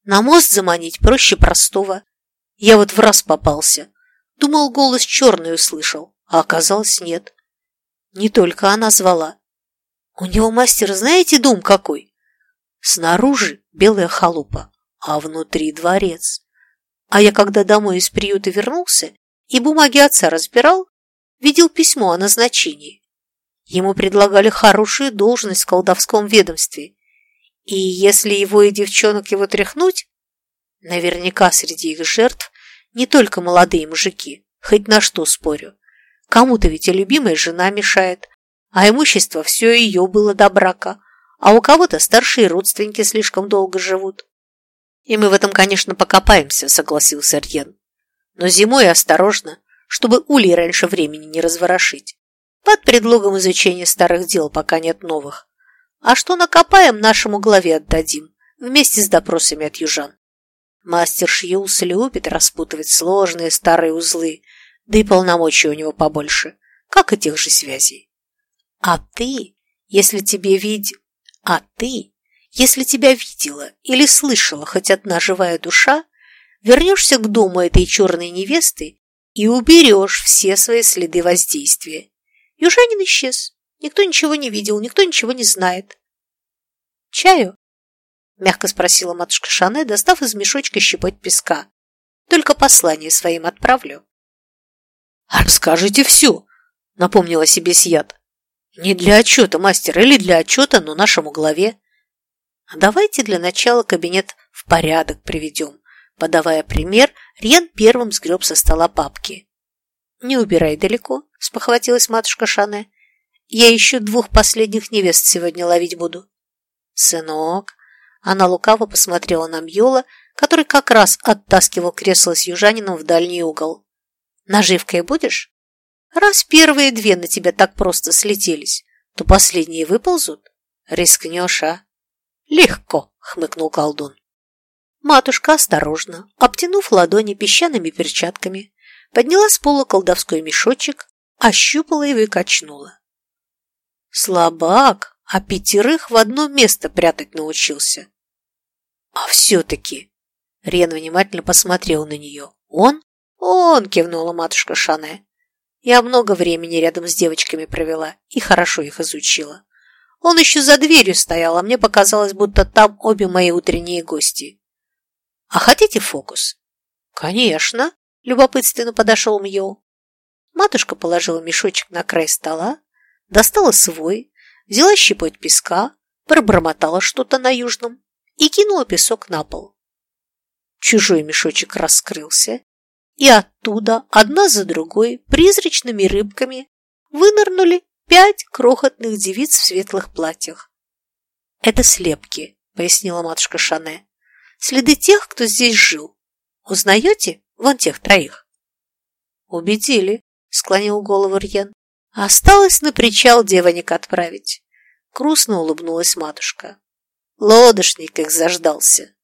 На мост заманить проще простого. Я вот в раз попался. Думал, голос черный услышал, а оказалось нет. Не только она звала. У него, мастер, знаете, дом какой? Снаружи белая халупа, а внутри дворец. А я, когда домой из приюта вернулся и бумаги отца разбирал, видел письмо о назначении. Ему предлагали хорошую должность в колдовском ведомстве. И если его и девчонок его тряхнуть, наверняка среди их жертв не только молодые мужики, хоть на что спорю. Кому-то ведь и любимая жена мешает, а имущество все ее было до брака, а у кого-то старшие родственники слишком долго живут. И мы в этом, конечно, покопаемся, согласился Рьен. Но зимой осторожно, чтобы улей раньше времени не разворошить. Под предлогом изучения старых дел, пока нет новых. А что накопаем, нашему главе отдадим, вместе с допросами от южан. Мастер Шьюлс любит распутывать сложные старые узлы, да и полномочий у него побольше, как и тех же связей. А ты, если тебе видел... А ты, если тебя видела или слышала хоть одна живая душа, вернешься к дому этой черной невесты и уберешь все свои следы воздействия. Южанин исчез. Никто ничего не видел, никто ничего не знает. «Чаю?» – мягко спросила матушка Шане, достав из мешочка щепоть песка. «Только послание своим отправлю». «А расскажите все!» – напомнила себе Сьят. «Не для отчета, мастер, или для отчета, но нашему главе». А давайте для начала кабинет в порядок приведем. Подавая пример, Рен первым сгреб со стола папки. «Не убирай далеко», – спохватилась матушка Шане. «Я еще двух последних невест сегодня ловить буду». «Сынок», – она лукаво посмотрела на Мьола, который как раз оттаскивал кресло с южанином в дальний угол. «Наживкой будешь? Раз первые две на тебя так просто слетелись, то последние выползут. Рискнешь, а?» «Легко», – хмыкнул колдун. Матушка осторожно, обтянув ладони песчаными перчатками, подняла с пола колдовской мешочек, ощупала его и качнула. Слабак, а пятерых в одно место прятать научился. А все-таки... Рен внимательно посмотрел на нее. «Он?» «Он!» – кивнула матушка Шане. «Я много времени рядом с девочками провела и хорошо их изучила. Он еще за дверью стоял, а мне показалось, будто там обе мои утренние гости. А хотите фокус? Конечно, любопытственно подошел Мьё. Матушка положила мешочек на край стола, достала свой, взяла щепоть песка, пробормотала что-то на южном и кинула песок на пол. Чужой мешочек раскрылся, и оттуда одна за другой призрачными рыбками вынырнули пять крохотных девиц в светлых платьях. «Это слепки», — пояснила матушка Шане. «Следы тех, кто здесь жил. Узнаете вон тех троих?» «Убедили», — склонил голову Рьен. «Осталось на причал девонек отправить». Грустно улыбнулась матушка. Лодочник их заждался.